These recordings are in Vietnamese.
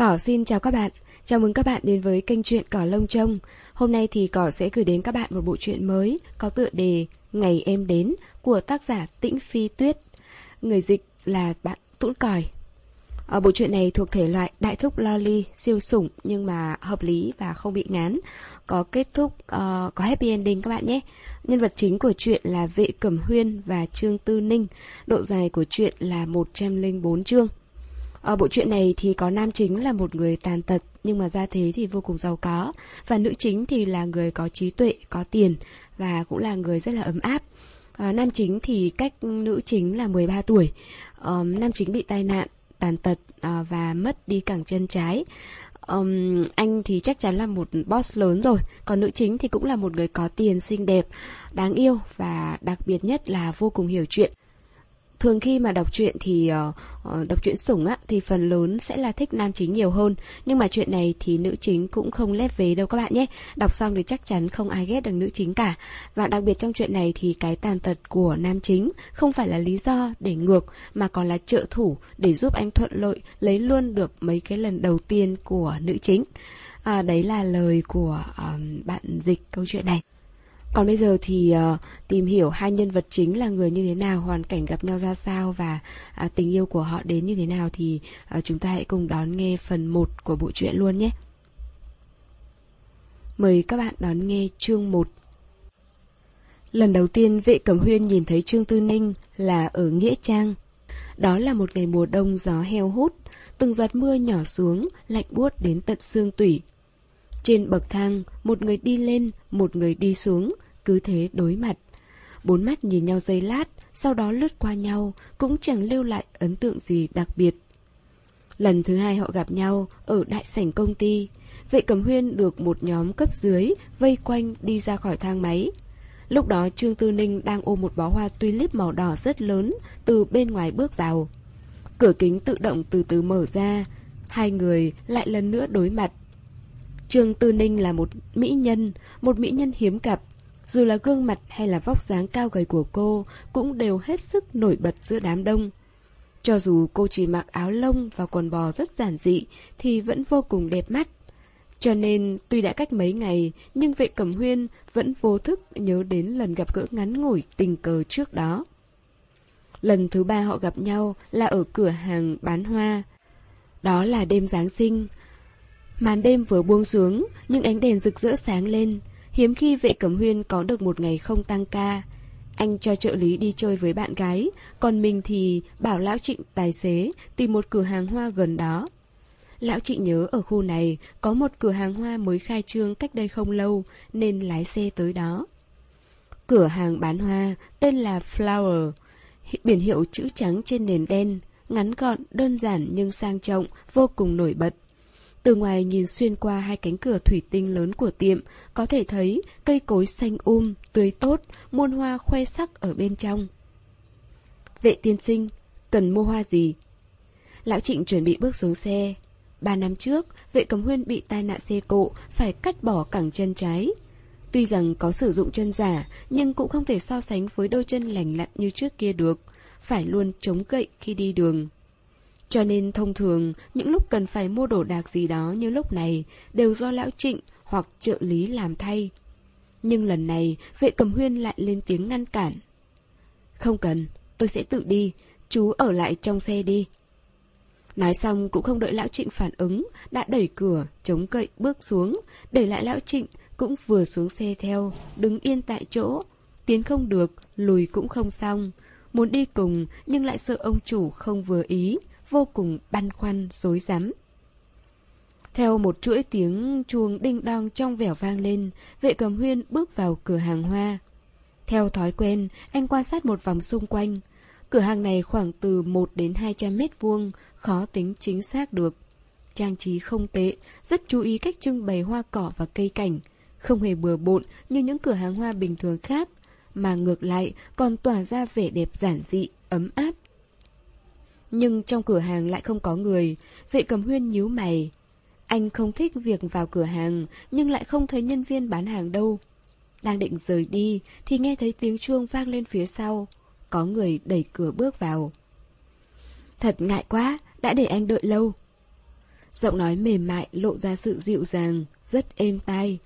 Cỏ xin chào các bạn, chào mừng các bạn đến với kênh truyện Cỏ Lông Trông. Hôm nay thì Cỏ sẽ gửi đến các bạn một bộ truyện mới có tựa đề Ngày Em Đến của tác giả Tĩnh Phi Tuyết. Người dịch là bạn Tũn Còi. Ở bộ truyện này thuộc thể loại đại thúc loli siêu sủng nhưng mà hợp lý và không bị ngán. Có kết thúc, uh, có happy ending các bạn nhé. Nhân vật chính của truyện là Vệ Cẩm Huyên và Trương Tư Ninh. Độ dài của truyện là 104 chương. Ở bộ truyện này thì có nam chính là một người tàn tật nhưng mà gia thế thì vô cùng giàu có và nữ chính thì là người có trí tuệ, có tiền và cũng là người rất là ấm áp. À, nam chính thì cách nữ chính là 13 tuổi. À, nam chính bị tai nạn, tàn tật à, và mất đi cẳng chân trái. Um, anh thì chắc chắn là một boss lớn rồi Còn nữ chính thì cũng là một người có tiền, xinh đẹp, đáng yêu Và đặc biệt nhất là vô cùng hiểu chuyện thường khi mà đọc truyện thì uh, đọc truyện sủng á thì phần lớn sẽ là thích nam chính nhiều hơn. Nhưng mà chuyện này thì nữ chính cũng không lép vế đâu các bạn nhé. Đọc xong thì chắc chắn không ai ghét được nữ chính cả. Và đặc biệt trong chuyện này thì cái tàn tật của nam chính không phải là lý do để ngược mà còn là trợ thủ để giúp anh thuận lợi lấy luôn được mấy cái lần đầu tiên của nữ chính. À, đấy là lời của um, bạn dịch câu chuyện này còn bây giờ thì uh, tìm hiểu hai nhân vật chính là người như thế nào, hoàn cảnh gặp nhau ra sao và uh, tình yêu của họ đến như thế nào thì uh, chúng ta hãy cùng đón nghe phần 1 của bộ truyện luôn nhé. Mời các bạn đón nghe chương 1. Lần đầu tiên vệ cẩm huyên nhìn thấy Trương Tư Ninh là ở Nghĩa Trang. Đó là một ngày mùa đông gió heo hút, từng giọt mưa nhỏ xuống, lạnh buốt đến tận xương tủy. Trên bậc thang, một người đi lên, một người đi xuống, cứ thế đối mặt. Bốn mắt nhìn nhau giây lát, sau đó lướt qua nhau, cũng chẳng lưu lại ấn tượng gì đặc biệt. Lần thứ hai họ gặp nhau ở đại sảnh công ty, vệ cầm huyên được một nhóm cấp dưới vây quanh đi ra khỏi thang máy. Lúc đó Trương Tư Ninh đang ôm một bó hoa tulip màu đỏ rất lớn từ bên ngoài bước vào. Cửa kính tự động từ từ mở ra, hai người lại lần nữa đối mặt. Trương Tư Ninh là một mỹ nhân, một mỹ nhân hiếm gặp. Dù là gương mặt hay là vóc dáng cao gầy của cô cũng đều hết sức nổi bật giữa đám đông. Cho dù cô chỉ mặc áo lông và quần bò rất giản dị thì vẫn vô cùng đẹp mắt. Cho nên tuy đã cách mấy ngày nhưng vệ cẩm huyên vẫn vô thức nhớ đến lần gặp gỡ ngắn ngủi tình cờ trước đó. Lần thứ ba họ gặp nhau là ở cửa hàng bán hoa. Đó là đêm Giáng sinh, Màn đêm vừa buông xuống, nhưng ánh đèn rực rỡ sáng lên. Hiếm khi vệ cẩm huyên có được một ngày không tăng ca. Anh cho trợ lý đi chơi với bạn gái, còn mình thì bảo lão trịnh tài xế tìm một cửa hàng hoa gần đó. Lão trịnh nhớ ở khu này có một cửa hàng hoa mới khai trương cách đây không lâu nên lái xe tới đó. Cửa hàng bán hoa tên là Flower, biển hiệu chữ trắng trên nền đen, ngắn gọn, đơn giản nhưng sang trọng, vô cùng nổi bật. Từ ngoài nhìn xuyên qua hai cánh cửa thủy tinh lớn của tiệm, có thể thấy cây cối xanh um, tươi tốt, muôn hoa khoe sắc ở bên trong. Vệ tiên sinh, cần mua hoa gì? Lão Trịnh chuẩn bị bước xuống xe. Ba năm trước, vệ cầm huyên bị tai nạn xe cộ, phải cắt bỏ cẳng chân trái. Tuy rằng có sử dụng chân giả, nhưng cũng không thể so sánh với đôi chân lành lặn như trước kia được. Phải luôn chống gậy khi đi đường. Cho nên thông thường, những lúc cần phải mua đồ đạc gì đó như lúc này đều do lão trịnh hoặc trợ lý làm thay. Nhưng lần này, vệ cầm huyên lại lên tiếng ngăn cản. Không cần, tôi sẽ tự đi, chú ở lại trong xe đi. Nói xong cũng không đợi lão trịnh phản ứng, đã đẩy cửa, chống cậy bước xuống, để lại lão trịnh cũng vừa xuống xe theo, đứng yên tại chỗ. Tiến không được, lùi cũng không xong. Muốn đi cùng nhưng lại sợ ông chủ không vừa ý, vô cùng băn khoăn, rối rắm. Theo một chuỗi tiếng chuông đinh đong trong vẻo vang lên, vệ cầm huyên bước vào cửa hàng hoa. Theo thói quen, anh quan sát một vòng xung quanh. Cửa hàng này khoảng từ 1 đến 200 mét vuông, khó tính chính xác được. Trang trí không tệ, rất chú ý cách trưng bày hoa cỏ và cây cảnh. Không hề bừa bộn như những cửa hàng hoa bình thường khác, mà ngược lại còn tỏa ra vẻ đẹp giản dị, ấm áp, nhưng trong cửa hàng lại không có người Vệ cầm huyên nhíu mày Anh không thích việc vào cửa hàng Nhưng lại không thấy nhân viên bán hàng đâu Đang định rời đi Thì nghe thấy tiếng chuông vang lên phía sau Có người đẩy cửa bước vào Thật ngại quá Đã để anh đợi lâu Giọng nói mềm mại lộ ra sự dịu dàng, rất êm tai.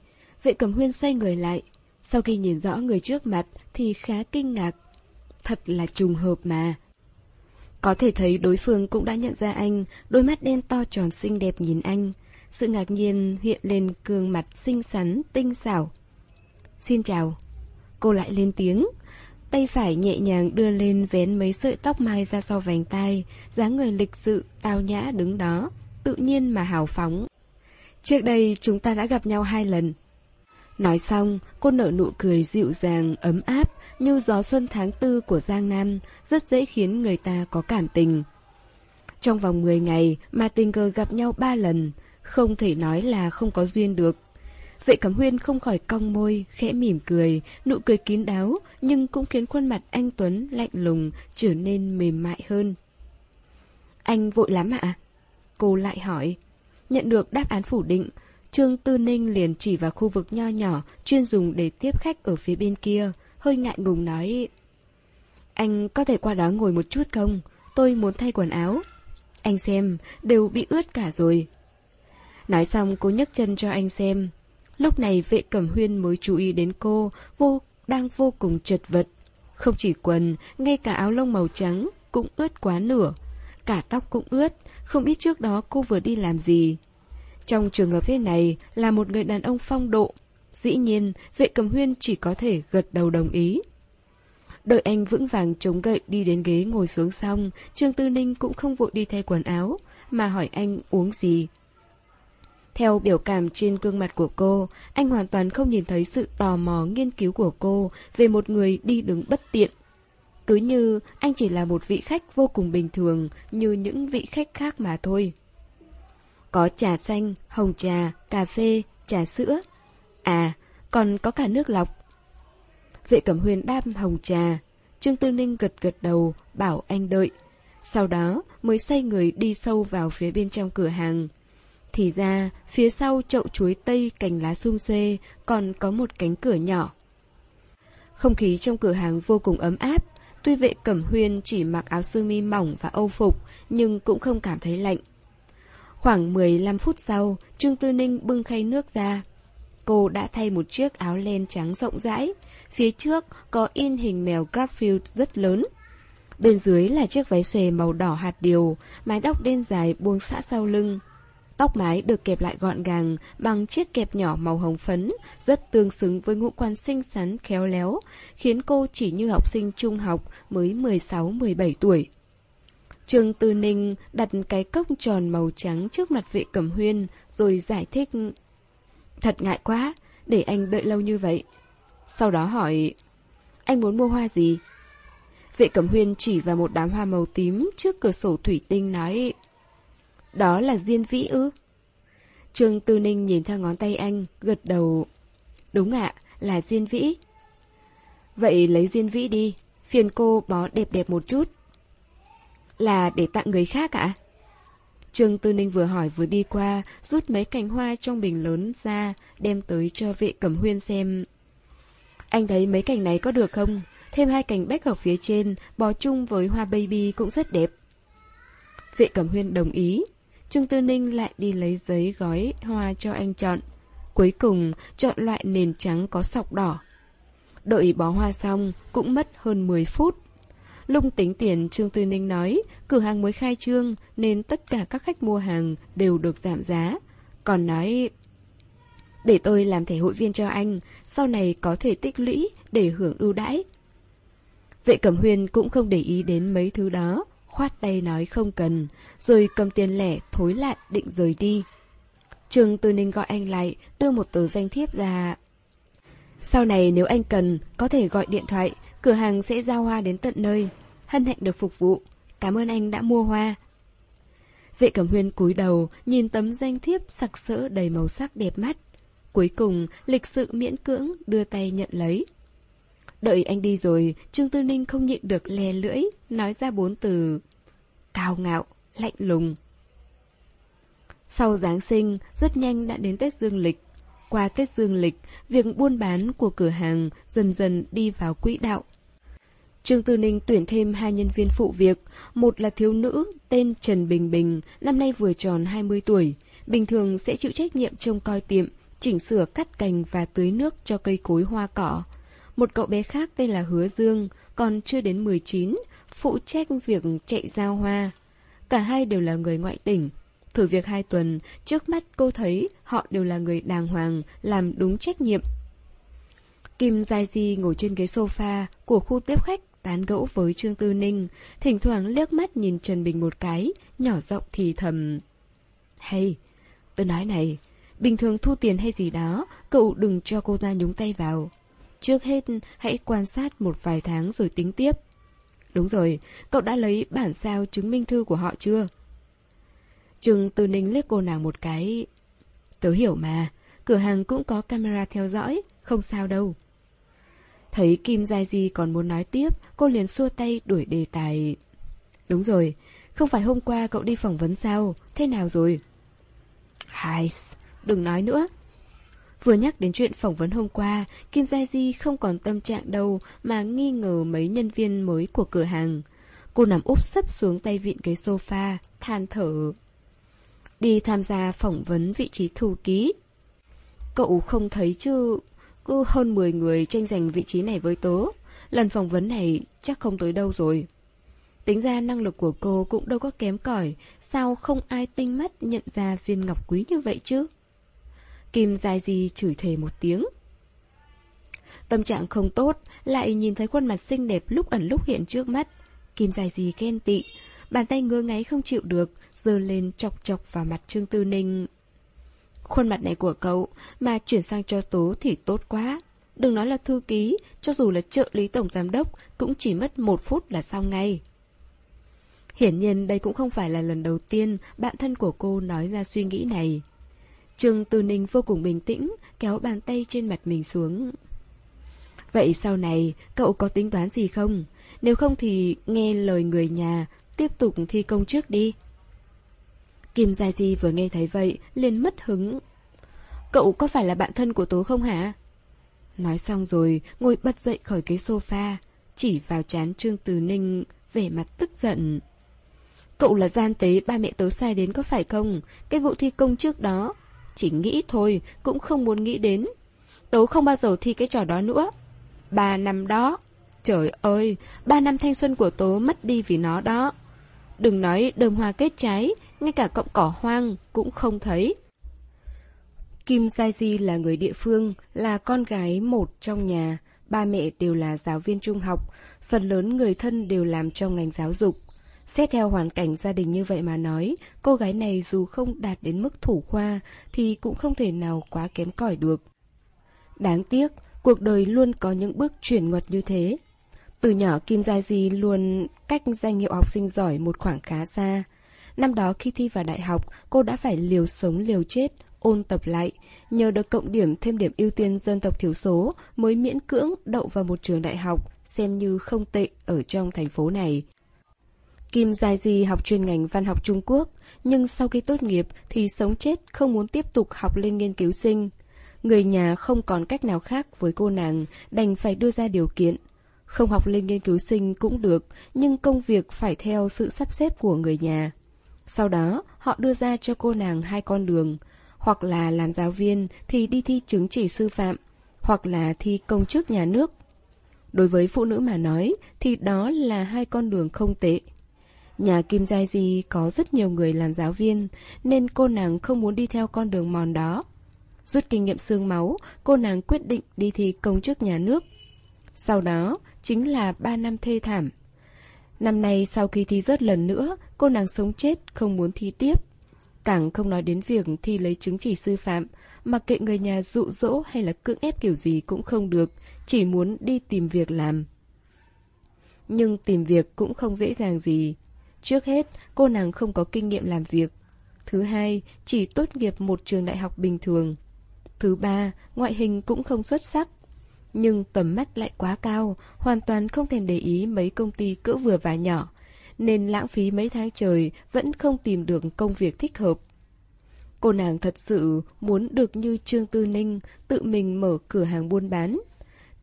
Vệ cầm huyên xoay người lại. Sau khi nhìn rõ người trước mặt thì khá kinh ngạc. Thật là trùng hợp mà. Có thể thấy đối phương cũng đã nhận ra anh, đôi mắt đen to tròn xinh đẹp nhìn anh. Sự ngạc nhiên hiện lên gương mặt xinh xắn, tinh xảo. Xin chào. Cô lại lên tiếng. Tay phải nhẹ nhàng đưa lên vén mấy sợi tóc mai ra sau vành tay dáng người lịch sự, tao nhã đứng đó, tự nhiên mà hào phóng. Trước đây chúng ta đã gặp nhau hai lần. Nói xong, cô nở nụ cười dịu dàng, ấm áp, như gió xuân tháng tư của Giang Nam, rất dễ khiến người ta có cảm tình. Trong vòng 10 ngày mà tình cờ gặp nhau ba lần, không thể nói là không có duyên được. Vệ Cẩm Huyên không khỏi cong môi, khẽ mỉm cười, nụ cười kín đáo, nhưng cũng khiến khuôn mặt anh Tuấn lạnh lùng trở nên mềm mại hơn. Anh vội lắm ạ? Cô lại hỏi. Nhận được đáp án phủ định, Trương Tư Ninh liền chỉ vào khu vực nho nhỏ chuyên dùng để tiếp khách ở phía bên kia, hơi ngại ngùng nói Anh có thể qua đó ngồi một chút không? Tôi muốn thay quần áo. Anh xem, đều bị ướt cả rồi. Nói xong cô nhấc chân cho anh xem. Lúc này vệ cẩm huyên mới chú ý đến cô, vô đang vô cùng chật vật. Không chỉ quần, ngay cả áo lông màu trắng cũng ướt quá nửa. Cả tóc cũng ướt, không biết trước đó cô vừa đi làm gì. Trong trường hợp thế này là một người đàn ông phong độ. Dĩ nhiên, vệ cầm huyên chỉ có thể gật đầu đồng ý. Đợi anh vững vàng chống gậy đi đến ghế ngồi xuống xong, Trương Tư Ninh cũng không vội đi thay quần áo, mà hỏi anh uống gì. Theo biểu cảm trên gương mặt của cô, anh hoàn toàn không nhìn thấy sự tò mò nghiên cứu của cô về một người đi đứng bất tiện. Cứ như anh chỉ là một vị khách vô cùng bình thường như những vị khách khác mà thôi. Có trà xanh, hồng trà, cà phê, trà sữa. À, còn có cả nước lọc. Vệ Cẩm Huyền đam hồng trà. Trương Tư Ninh gật gật đầu, bảo anh đợi. Sau đó mới xoay người đi sâu vào phía bên trong cửa hàng. Thì ra, phía sau chậu chuối tây cành lá sum xuê còn có một cánh cửa nhỏ. Không khí trong cửa hàng vô cùng ấm áp. Tuy vệ Cẩm Huyên chỉ mặc áo sơ mi mỏng và âu phục, nhưng cũng không cảm thấy lạnh. Khoảng 15 phút sau, Trương Tư Ninh bưng khay nước ra. Cô đã thay một chiếc áo len trắng rộng rãi. Phía trước có in hình mèo Garfield rất lớn. Bên dưới là chiếc váy xòe màu đỏ hạt điều, mái tóc đen dài buông xõa sau lưng. Tóc mái được kẹp lại gọn gàng bằng chiếc kẹp nhỏ màu hồng phấn, rất tương xứng với ngũ quan xinh xắn khéo léo, khiến cô chỉ như học sinh trung học mới 16-17 tuổi. Trương Tư Ninh đặt cái cốc tròn màu trắng trước mặt vệ cẩm huyên, rồi giải thích. Thật ngại quá, để anh đợi lâu như vậy. Sau đó hỏi, anh muốn mua hoa gì? Vệ cẩm huyên chỉ vào một đám hoa màu tím trước cửa sổ thủy tinh nói, đó là diên vĩ ư? Trương Tư Ninh nhìn theo ngón tay anh, gật đầu. Đúng ạ, là diên vĩ. Vậy lấy diên vĩ đi, phiền cô bó đẹp đẹp một chút. Là để tặng người khác ạ? Trương Tư Ninh vừa hỏi vừa đi qua, rút mấy cành hoa trong bình lớn ra, đem tới cho vệ cẩm huyên xem. Anh thấy mấy cành này có được không? Thêm hai cành bách ở phía trên, bó chung với hoa baby cũng rất đẹp. Vệ cẩm huyên đồng ý. Trương Tư Ninh lại đi lấy giấy gói hoa cho anh chọn. Cuối cùng, chọn loại nền trắng có sọc đỏ. Đợi bó hoa xong, cũng mất hơn 10 phút. Lung tính tiền Trương Tư Ninh nói, cửa hàng mới khai trương nên tất cả các khách mua hàng đều được giảm giá. Còn nói, để tôi làm thẻ hội viên cho anh, sau này có thể tích lũy để hưởng ưu đãi. Vệ Cẩm Huyên cũng không để ý đến mấy thứ đó, khoát tay nói không cần, rồi cầm tiền lẻ thối lại định rời đi. Trương Tư Ninh gọi anh lại, đưa một tờ danh thiếp ra. Sau này nếu anh cần, có thể gọi điện thoại, cửa hàng sẽ giao hoa đến tận nơi. Hân hạnh được phục vụ. Cảm ơn anh đã mua hoa. Vệ Cẩm Huyên cúi đầu, nhìn tấm danh thiếp sặc sỡ đầy màu sắc đẹp mắt. Cuối cùng, lịch sự miễn cưỡng đưa tay nhận lấy. Đợi anh đi rồi, Trương Tư Ninh không nhịn được lè lưỡi, nói ra bốn từ. Cao ngạo, lạnh lùng. Sau Giáng sinh, rất nhanh đã đến Tết Dương Lịch. Qua Tết Dương Lịch, việc buôn bán của cửa hàng dần dần đi vào quỹ đạo. Trương Tư Ninh tuyển thêm hai nhân viên phụ việc, một là thiếu nữ tên Trần Bình Bình, năm nay vừa tròn 20 tuổi, bình thường sẽ chịu trách nhiệm trông coi tiệm, chỉnh sửa cắt cành và tưới nước cho cây cối hoa cỏ. Một cậu bé khác tên là Hứa Dương, còn chưa đến 19, phụ trách việc chạy giao hoa. Cả hai đều là người ngoại tỉnh. Thử việc hai tuần, trước mắt cô thấy họ đều là người đàng hoàng, làm đúng trách nhiệm. Kim Giai Di ngồi trên ghế sofa của khu tiếp khách tán gẫu với Trương Tư Ninh, thỉnh thoảng liếc mắt nhìn Trần Bình một cái, nhỏ giọng thì thầm. Hay, tôi nói này, bình thường thu tiền hay gì đó, cậu đừng cho cô ta nhúng tay vào. Trước hết, hãy quan sát một vài tháng rồi tính tiếp. Đúng rồi, cậu đã lấy bản sao chứng minh thư của họ chưa? Trương Tư Ninh liếc cô nàng một cái. Tớ hiểu mà, cửa hàng cũng có camera theo dõi, không sao đâu. Thấy Kim Giai Di còn muốn nói tiếp, cô liền xua tay đuổi đề tài. Đúng rồi, không phải hôm qua cậu đi phỏng vấn sao? Thế nào rồi? Hai, đừng nói nữa. Vừa nhắc đến chuyện phỏng vấn hôm qua, Kim Giai Di không còn tâm trạng đâu mà nghi ngờ mấy nhân viên mới của cửa hàng. Cô nằm úp sấp xuống tay vịn ghế sofa, than thở. Đi tham gia phỏng vấn vị trí thư ký. Cậu không thấy chứ, cứ hơn 10 người tranh giành vị trí này với tớ. Lần phỏng vấn này chắc không tới đâu rồi. Tính ra năng lực của cô cũng đâu có kém cỏi, Sao không ai tinh mắt nhận ra viên ngọc quý như vậy chứ Kim dài gì chửi thề một tiếng Tâm trạng không tốt, Lại nhìn thấy khuôn mặt xinh đẹp lúc ẩn lúc hiện trước mắt Kim dài gì ghen tị, Bàn tay ngơ ngáy không chịu được, giơ lên chọc chọc vào mặt Trương Tư Ninh Khuôn mặt này của cậu Mà chuyển sang cho Tố thì tốt quá Đừng nói là thư ký Cho dù là trợ lý tổng giám đốc Cũng chỉ mất một phút là xong ngay Hiển nhiên đây cũng không phải là lần đầu tiên bạn thân của cô nói ra suy nghĩ này. Trương Tư Ninh vô cùng bình tĩnh, kéo bàn tay trên mặt mình xuống. Vậy sau này, cậu có tính toán gì không? Nếu không thì nghe lời người nhà, tiếp tục thi công trước đi. Kim Gia Di vừa nghe thấy vậy, liền mất hứng. Cậu có phải là bạn thân của Tố không hả? Nói xong rồi, ngồi bật dậy khỏi cái sofa, chỉ vào chán Trương Từ Ninh, vẻ mặt tức giận. Cậu là gian tế ba mẹ tớ sai đến có phải không? Cái vụ thi công trước đó. Chỉ nghĩ thôi, cũng không muốn nghĩ đến. Tớ không bao giờ thi cái trò đó nữa. Ba năm đó. Trời ơi, ba năm thanh xuân của tớ mất đi vì nó đó. Đừng nói đơm hoa kết trái, ngay cả cọng cỏ hoang cũng không thấy. Kim Sai Di là người địa phương, là con gái một trong nhà. Ba mẹ đều là giáo viên trung học, phần lớn người thân đều làm trong ngành giáo dục. Xét theo hoàn cảnh gia đình như vậy mà nói, cô gái này dù không đạt đến mức thủ khoa thì cũng không thể nào quá kém cỏi được. Đáng tiếc, cuộc đời luôn có những bước chuyển ngoặt như thế. Từ nhỏ Kim Gia Di luôn cách danh hiệu học sinh giỏi một khoảng khá xa. Năm đó khi thi vào đại học, cô đã phải liều sống liều chết, ôn tập lại, nhờ được cộng điểm thêm điểm ưu tiên dân tộc thiểu số mới miễn cưỡng đậu vào một trường đại học, xem như không tệ ở trong thành phố này. Kim Giai Di học chuyên ngành văn học Trung Quốc, nhưng sau khi tốt nghiệp thì sống chết không muốn tiếp tục học lên nghiên cứu sinh. Người nhà không còn cách nào khác với cô nàng, đành phải đưa ra điều kiện. Không học lên nghiên cứu sinh cũng được, nhưng công việc phải theo sự sắp xếp của người nhà. Sau đó, họ đưa ra cho cô nàng hai con đường, hoặc là làm giáo viên thì đi thi chứng chỉ sư phạm, hoặc là thi công chức nhà nước. Đối với phụ nữ mà nói thì đó là hai con đường không tệ. Nhà Kim Giai Di có rất nhiều người làm giáo viên, nên cô nàng không muốn đi theo con đường mòn đó. Rút kinh nghiệm xương máu, cô nàng quyết định đi thi công chức nhà nước. Sau đó, chính là ba năm thê thảm. Năm nay sau khi thi rớt lần nữa, cô nàng sống chết không muốn thi tiếp. Càng không nói đến việc thi lấy chứng chỉ sư phạm, mặc kệ người nhà dụ dỗ hay là cưỡng ép kiểu gì cũng không được, chỉ muốn đi tìm việc làm. Nhưng tìm việc cũng không dễ dàng gì. Trước hết, cô nàng không có kinh nghiệm làm việc. Thứ hai, chỉ tốt nghiệp một trường đại học bình thường. Thứ ba, ngoại hình cũng không xuất sắc. Nhưng tầm mắt lại quá cao, hoàn toàn không thèm để ý mấy công ty cỡ vừa và nhỏ. Nên lãng phí mấy tháng trời vẫn không tìm được công việc thích hợp. Cô nàng thật sự muốn được như Trương Tư Ninh tự mình mở cửa hàng buôn bán.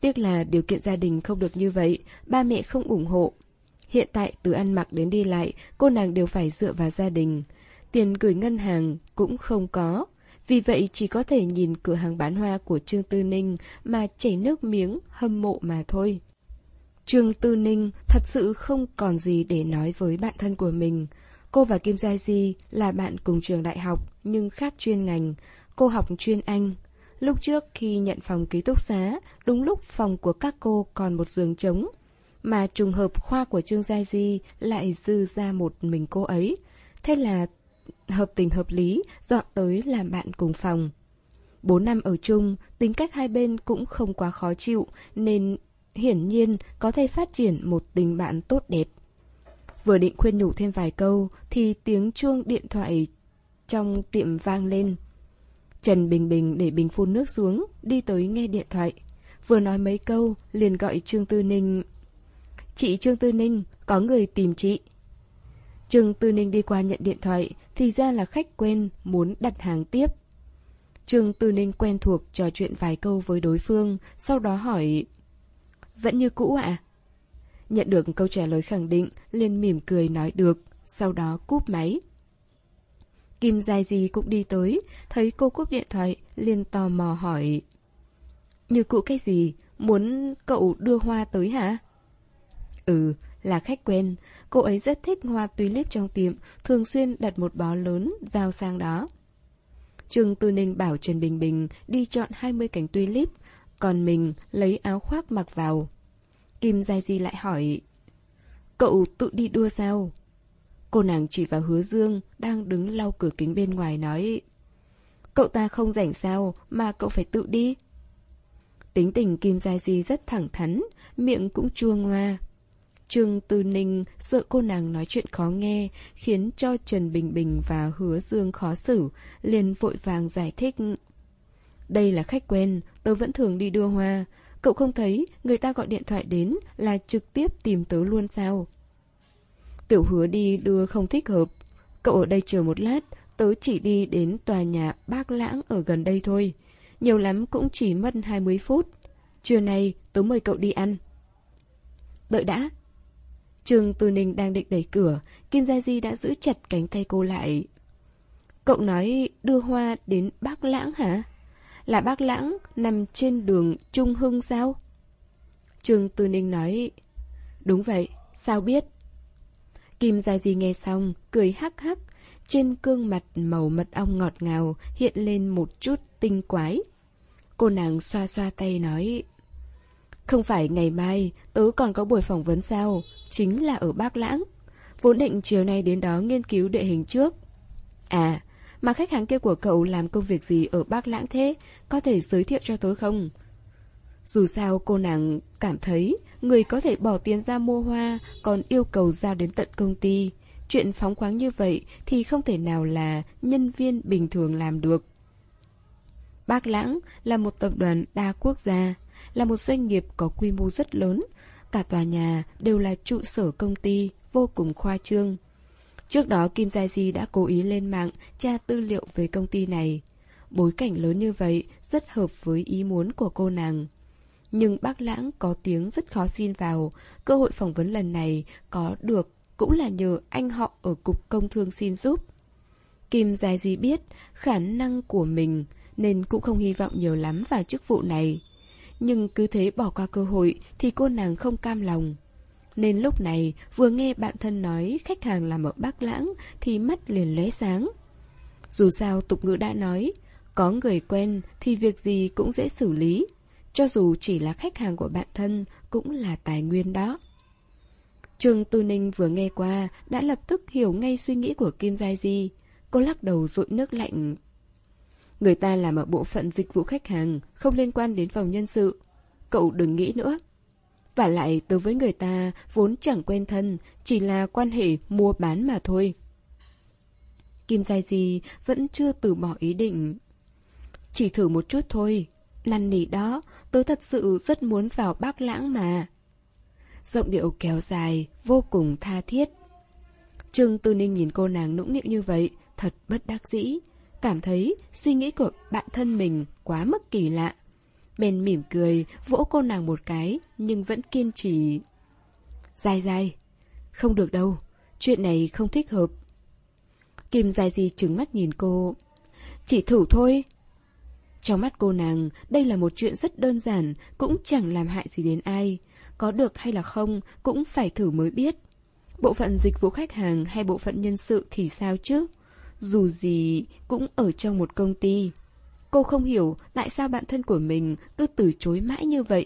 Tiếc là điều kiện gia đình không được như vậy, ba mẹ không ủng hộ. Hiện tại từ ăn mặc đến đi lại, cô nàng đều phải dựa vào gia đình. Tiền gửi ngân hàng cũng không có. Vì vậy chỉ có thể nhìn cửa hàng bán hoa của Trương Tư Ninh mà chảy nước miếng hâm mộ mà thôi. Trương Tư Ninh thật sự không còn gì để nói với bạn thân của mình. Cô và Kim Giai Di là bạn cùng trường đại học nhưng khác chuyên ngành. Cô học chuyên Anh. Lúc trước khi nhận phòng ký túc xá, đúng lúc phòng của các cô còn một giường trống. Mà trùng hợp khoa của Trương Giai Di lại dư ra một mình cô ấy. Thế là hợp tình hợp lý, dọn tới làm bạn cùng phòng. Bốn năm ở chung, tính cách hai bên cũng không quá khó chịu, nên hiển nhiên có thể phát triển một tình bạn tốt đẹp. Vừa định khuyên nhủ thêm vài câu, thì tiếng chuông điện thoại trong tiệm vang lên. Trần Bình Bình để bình phun nước xuống, đi tới nghe điện thoại. Vừa nói mấy câu, liền gọi Trương Tư Ninh. Chị Trương Tư Ninh, có người tìm chị. Trương Tư Ninh đi qua nhận điện thoại, thì ra là khách quen, muốn đặt hàng tiếp. Trương Tư Ninh quen thuộc trò chuyện vài câu với đối phương, sau đó hỏi Vẫn như cũ ạ? À? Nhận được câu trả lời khẳng định, liền mỉm cười nói được, sau đó cúp máy. Kim Giai Di cũng đi tới, thấy cô cúp điện thoại, liền tò mò hỏi Như cũ cái gì? Muốn cậu đưa hoa tới hả? Ừ, là khách quen, cô ấy rất thích hoa tulip trong tiệm, thường xuyên đặt một bó lớn, giao sang đó. Trương Tư Ninh bảo Trần Bình Bình đi chọn 20 cành tulip, còn mình lấy áo khoác mặc vào. Kim Giai Di lại hỏi, cậu tự đi đua sao? Cô nàng chỉ vào hứa dương, đang đứng lau cửa kính bên ngoài nói, cậu ta không rảnh sao, mà cậu phải tự đi. Tính tình Kim Giai Di rất thẳng thắn, miệng cũng chua ngoa. Trương Tư Ninh sợ cô nàng nói chuyện khó nghe, khiến cho Trần Bình Bình và Hứa Dương khó xử, liền vội vàng giải thích. Đây là khách quen, tớ vẫn thường đi đưa hoa. Cậu không thấy người ta gọi điện thoại đến là trực tiếp tìm tớ luôn sao? Tiểu hứa đi đưa không thích hợp. Cậu ở đây chờ một lát, tớ chỉ đi đến tòa nhà Bác Lãng ở gần đây thôi. Nhiều lắm cũng chỉ mất 20 phút. Trưa nay tớ mời cậu đi ăn. Đợi đã, Trương Tư Ninh đang định đẩy cửa, Kim Gia Di đã giữ chặt cánh tay cô lại. Cậu nói đưa hoa đến Bác Lãng hả? Là Bác Lãng nằm trên đường Trung Hưng sao? Trương Tư Ninh nói, đúng vậy, sao biết? Kim Gia Di nghe xong, cười hắc hắc, trên gương mặt màu mật ong ngọt ngào hiện lên một chút tinh quái. Cô nàng xoa xoa tay nói, không phải ngày mai, tớ còn có buổi phỏng vấn sao? Chính là ở Bác Lãng. Vốn định chiều nay đến đó nghiên cứu địa hình trước. À, mà khách hàng kia của cậu làm công việc gì ở Bác Lãng thế? Có thể giới thiệu cho tớ không? Dù sao cô nàng cảm thấy người có thể bỏ tiền ra mua hoa còn yêu cầu giao đến tận công ty. Chuyện phóng khoáng như vậy thì không thể nào là nhân viên bình thường làm được. Bác Lãng là một tập đoàn đa quốc gia là một doanh nghiệp có quy mô rất lớn. Cả tòa nhà đều là trụ sở công ty, vô cùng khoa trương. Trước đó Kim Gia Di đã cố ý lên mạng tra tư liệu về công ty này. Bối cảnh lớn như vậy rất hợp với ý muốn của cô nàng. Nhưng bác Lãng có tiếng rất khó xin vào, cơ hội phỏng vấn lần này có được cũng là nhờ anh họ ở Cục Công Thương xin giúp. Kim Gia Di biết khả năng của mình nên cũng không hy vọng nhiều lắm vào chức vụ này. Nhưng cứ thế bỏ qua cơ hội thì cô nàng không cam lòng. Nên lúc này vừa nghe bạn thân nói khách hàng làm ở Bắc Lãng thì mắt liền lóe sáng. Dù sao tục ngữ đã nói, có người quen thì việc gì cũng dễ xử lý. Cho dù chỉ là khách hàng của bạn thân cũng là tài nguyên đó. Trương Tư Ninh vừa nghe qua đã lập tức hiểu ngay suy nghĩ của Kim Giai Di. Cô lắc đầu rụi nước lạnh Người ta làm ở bộ phận dịch vụ khách hàng, không liên quan đến phòng nhân sự. Cậu đừng nghĩ nữa. Và lại tớ với người ta vốn chẳng quen thân, chỉ là quan hệ mua bán mà thôi. Kim Giai Di vẫn chưa từ bỏ ý định. Chỉ thử một chút thôi. Năn nỉ đó, tớ thật sự rất muốn vào bác lãng mà. Giọng điệu kéo dài, vô cùng tha thiết. Trương Tư Ninh nhìn cô nàng nũng nịu như vậy, thật bất đắc dĩ cảm thấy suy nghĩ của bạn thân mình quá mức kỳ lạ. bèn mỉm cười, vỗ cô nàng một cái, nhưng vẫn kiên trì. Dài dài, không được đâu, chuyện này không thích hợp. Kim dài gì trừng mắt nhìn cô. Chỉ thử thôi. Trong mắt cô nàng, đây là một chuyện rất đơn giản, cũng chẳng làm hại gì đến ai. Có được hay là không, cũng phải thử mới biết. Bộ phận dịch vụ khách hàng hay bộ phận nhân sự thì sao chứ? Dù gì cũng ở trong một công ty. Cô không hiểu tại sao bạn thân của mình cứ từ chối mãi như vậy.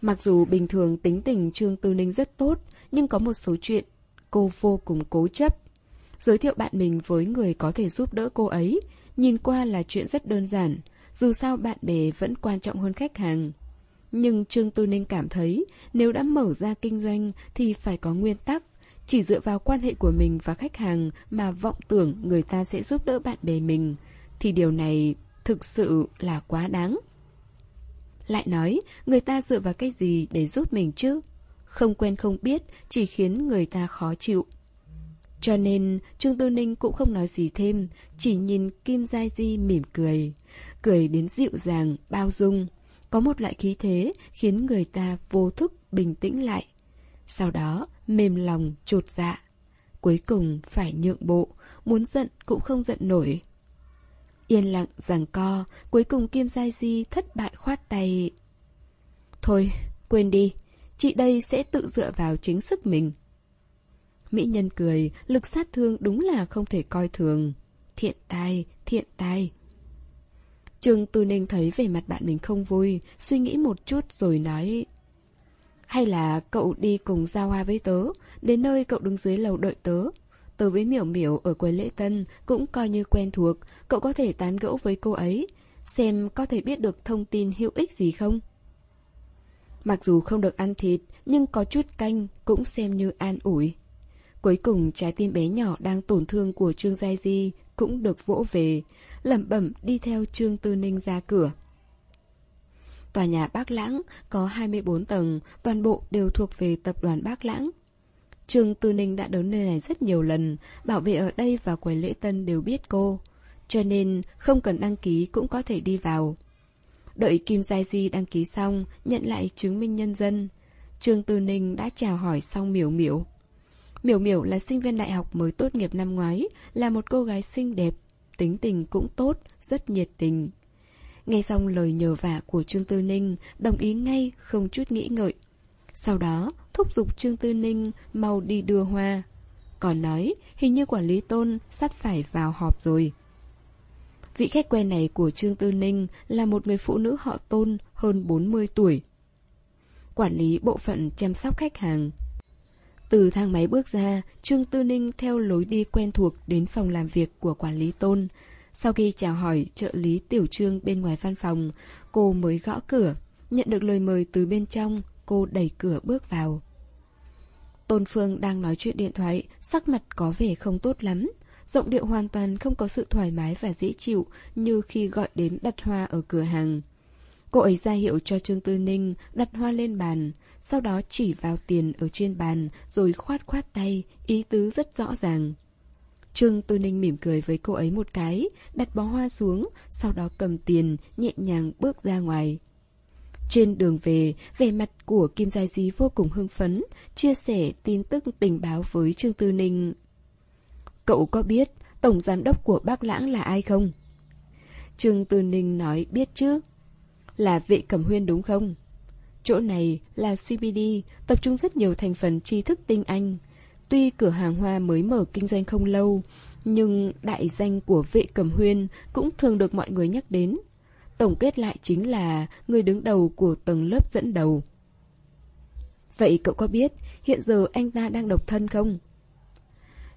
Mặc dù bình thường tính tình Trương Tư Ninh rất tốt, nhưng có một số chuyện cô vô cùng cố chấp. Giới thiệu bạn mình với người có thể giúp đỡ cô ấy, nhìn qua là chuyện rất đơn giản, dù sao bạn bè vẫn quan trọng hơn khách hàng. Nhưng Trương Tư Ninh cảm thấy nếu đã mở ra kinh doanh thì phải có nguyên tắc. Chỉ dựa vào quan hệ của mình và khách hàng mà vọng tưởng người ta sẽ giúp đỡ bạn bè mình, thì điều này thực sự là quá đáng. Lại nói, người ta dựa vào cái gì để giúp mình chứ? Không quen không biết, chỉ khiến người ta khó chịu. Cho nên, Trương Tư Ninh cũng không nói gì thêm, chỉ nhìn Kim Giai Di mỉm cười. Cười đến dịu dàng, bao dung. Có một loại khí thế khiến người ta vô thức bình tĩnh lại. Sau đó, mềm lòng, trột dạ. Cuối cùng phải nhượng bộ, muốn giận cũng không giận nổi. Yên lặng giằng co, cuối cùng Kim Giai Di thất bại khoát tay. Thôi, quên đi, chị đây sẽ tự dựa vào chính sức mình. Mỹ nhân cười, lực sát thương đúng là không thể coi thường. Thiện tai, thiện tai. Trương Tư Ninh thấy về mặt bạn mình không vui, suy nghĩ một chút rồi nói hay là cậu đi cùng giao hoa với tớ, đến nơi cậu đứng dưới lầu đợi tớ. Tớ với Miểu Miểu ở quầy lễ tân cũng coi như quen thuộc, cậu có thể tán gẫu với cô ấy, xem có thể biết được thông tin hữu ích gì không? Mặc dù không được ăn thịt, nhưng có chút canh cũng xem như an ủi. Cuối cùng trái tim bé nhỏ đang tổn thương của Trương Giai Di cũng được vỗ về, lẩm bẩm đi theo Trương Tư Ninh ra cửa. Tòa nhà Bác Lãng có 24 tầng, toàn bộ đều thuộc về tập đoàn Bác Lãng. Trương Tư Ninh đã đến nơi này rất nhiều lần, bảo vệ ở đây và quầy lễ tân đều biết cô. Cho nên không cần đăng ký cũng có thể đi vào. Đợi Kim Giai Di đăng ký xong, nhận lại chứng minh nhân dân. Trương Tư Ninh đã chào hỏi xong miểu miểu. Miểu miểu là sinh viên đại học mới tốt nghiệp năm ngoái, là một cô gái xinh đẹp, tính tình cũng tốt, rất nhiệt tình. Nghe xong lời nhờ vả của Trương Tư Ninh, đồng ý ngay, không chút nghĩ ngợi. Sau đó, thúc giục Trương Tư Ninh mau đi đưa hoa. Còn nói, hình như quản lý tôn sắp phải vào họp rồi. Vị khách quen này của Trương Tư Ninh là một người phụ nữ họ tôn hơn 40 tuổi. Quản lý bộ phận chăm sóc khách hàng. Từ thang máy bước ra, Trương Tư Ninh theo lối đi quen thuộc đến phòng làm việc của quản lý Tôn. Sau khi chào hỏi trợ lý Tiểu Trương bên ngoài văn phòng, cô mới gõ cửa. Nhận được lời mời từ bên trong, cô đẩy cửa bước vào. Tôn Phương đang nói chuyện điện thoại, sắc mặt có vẻ không tốt lắm. Giọng điệu hoàn toàn không có sự thoải mái và dễ chịu như khi gọi đến đặt hoa ở cửa hàng. Cô ấy ra hiệu cho Trương Tư Ninh đặt hoa lên bàn, sau đó chỉ vào tiền ở trên bàn rồi khoát khoát tay, ý tứ rất rõ ràng. Trương Tư Ninh mỉm cười với cô ấy một cái, đặt bó hoa xuống, sau đó cầm tiền, nhẹ nhàng bước ra ngoài. Trên đường về, vẻ mặt của Kim Giai Di vô cùng hưng phấn, chia sẻ tin tức tình báo với Trương Tư Ninh. Cậu có biết tổng giám đốc của bác Lãng là ai không? Trương Tư Ninh nói biết chứ. Là vệ cẩm huyên đúng không? Chỗ này là CBD, tập trung rất nhiều thành phần tri thức tinh anh. Tuy cửa hàng hoa mới mở kinh doanh không lâu, nhưng đại danh của vệ cầm huyên cũng thường được mọi người nhắc đến. Tổng kết lại chính là người đứng đầu của tầng lớp dẫn đầu. Vậy cậu có biết hiện giờ anh ta đang độc thân không?